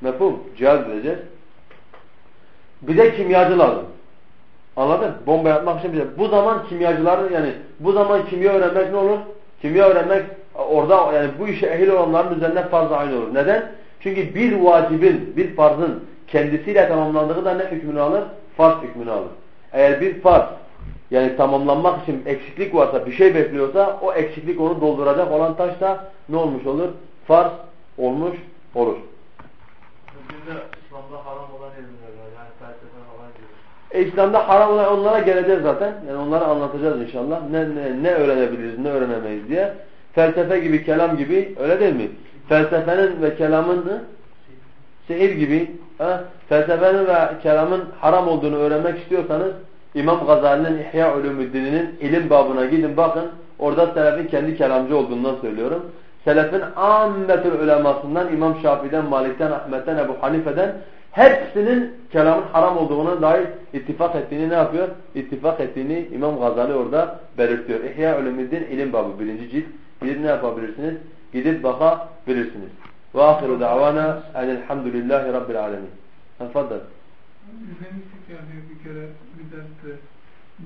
Mefhum? Cihad edeceğiz. Bir de kimyacı lazım. Anladın? Bomba yapmak için bize. Bu zaman kimyacıların yani bu zaman kimya öğrenmek ne olur? Kimya öğrenmek orada yani bu işe ehil olanların üzerinde farz aynı olur. Neden? Çünkü bir vacibin, bir farzın kendisiyle tamamlandığı da ne hükmünü alır? Farz hükmünü alır. Eğer bir farz yani tamamlanmak için eksiklik varsa, bir şey bekliyorsa o eksiklik onu dolduracak olan taş da ne olmuş olur? Farz olmuş olur. Bugün de İslam'da haram olan ilimler var. Yani felsefe falan gibi. E, İslam'da haram olan onlara geleceğiz zaten. Yani onları anlatacağız inşallah. Ne, ne, ne öğrenebiliriz, ne öğrenemeyiz diye. Felsefe gibi, kelam gibi öyle değil mi? Felsefenin ve kelamın sehir gibi ha? felsefenin ve kelamın haram olduğunu öğrenmek istiyorsanız İmam Gazali'nin İhya Ulumuddin'inin ilim babına gidin bakın. Orada selefin kendi kelamcı olduğundan söylüyorum. Selefin ammetül ulemasından İmam Şafii'den, Malik'ten, Ahmet'ten, Ebu Hanife'den hepsinin kelamın haram olduğuna dair ittifak ettiğini ne yapıyor? İttifak ettiğini İmam Gazali orada belirtiyor. İhya Ulumuddin ilim babı birinci cilt. Gidip ne yapabilirsiniz? Gidip bakabilirsiniz. Ve ahiru da'vana enelhamdülillahi rabbil alemin. Tafadal. Demiştik yani bir kere bir derste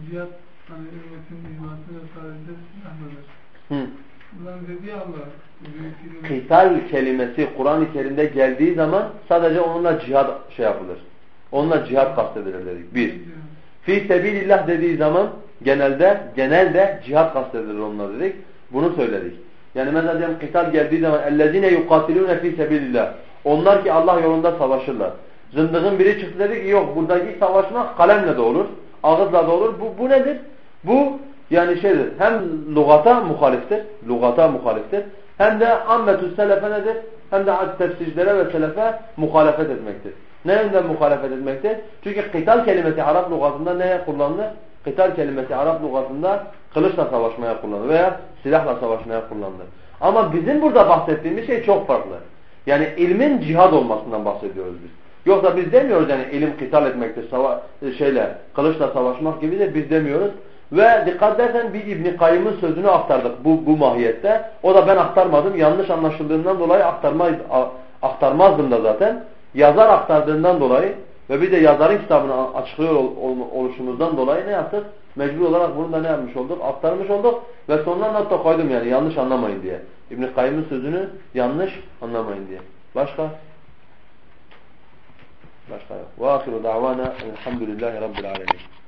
cihat hani ümmetin icmasıyla sadece silahlanır. Hı. Kıtal kelimesi Kur'an-ı Kerim'de geldiği zaman sadece onunla cihad şey yapılır. Onunla cihad kastedilir dedik. Bir. Fi sebilillah dediği zaman genelde genelde cihad kastedilir onunla dedik. Bunu söyledik. Yani mesela diyelim kıtal geldiği zaman ellezine yukatilune fi sebilillah. Onlar ki Allah yolunda savaşırlar. Zındığın biri çıktı dedi ki yok buradaki savaşma kalemle de olur. Ağızla da olur. Bu, bu nedir? Bu yani şeydir. Hem lugata muhaliftir. Lugata muhaliftir. Hem de ammetü selefe nedir? Hem de tefsircilere ve selefe muhalefet etmektir. Ne yönden muhalefet etmektir? Çünkü kıtal kelimesi Arap lügatında neye kullanılır? Kıtal kelimesi Arap lügatında kılıçla savaşmaya kullanılır veya silahla savaşmaya kullanılır. Ama bizim burada bahsettiğimiz şey çok farklı. Yani ilmin cihad olmasından bahsediyoruz biz. Yoksa biz demiyoruz yani ilim kıtal etmektir, sava şeyle, kılıçla savaşmak gibidir biz demiyoruz. Ve dikkat edersen bir İbn Kayyım'ın sözünü aktardık bu bu mahiyette. O da ben aktarmadım. Yanlış anlaşıldığından dolayı aktarmaz aktarmazdım da zaten. Yazar aktardığından dolayı ve bir de yazarın kitabını açıklıyor ol, ol, oluşumuzdan dolayı ne yaptık? Mecbur olarak bunu da ne yapmış olduk? Aktarmış olduk ve sonuna not da koydum yani yanlış anlamayın diye. İbn Kayyım'ın sözünü yanlış anlamayın diye. Başka? Başka yok. Ve ahiru davana elhamdülillahi rabbil alemin.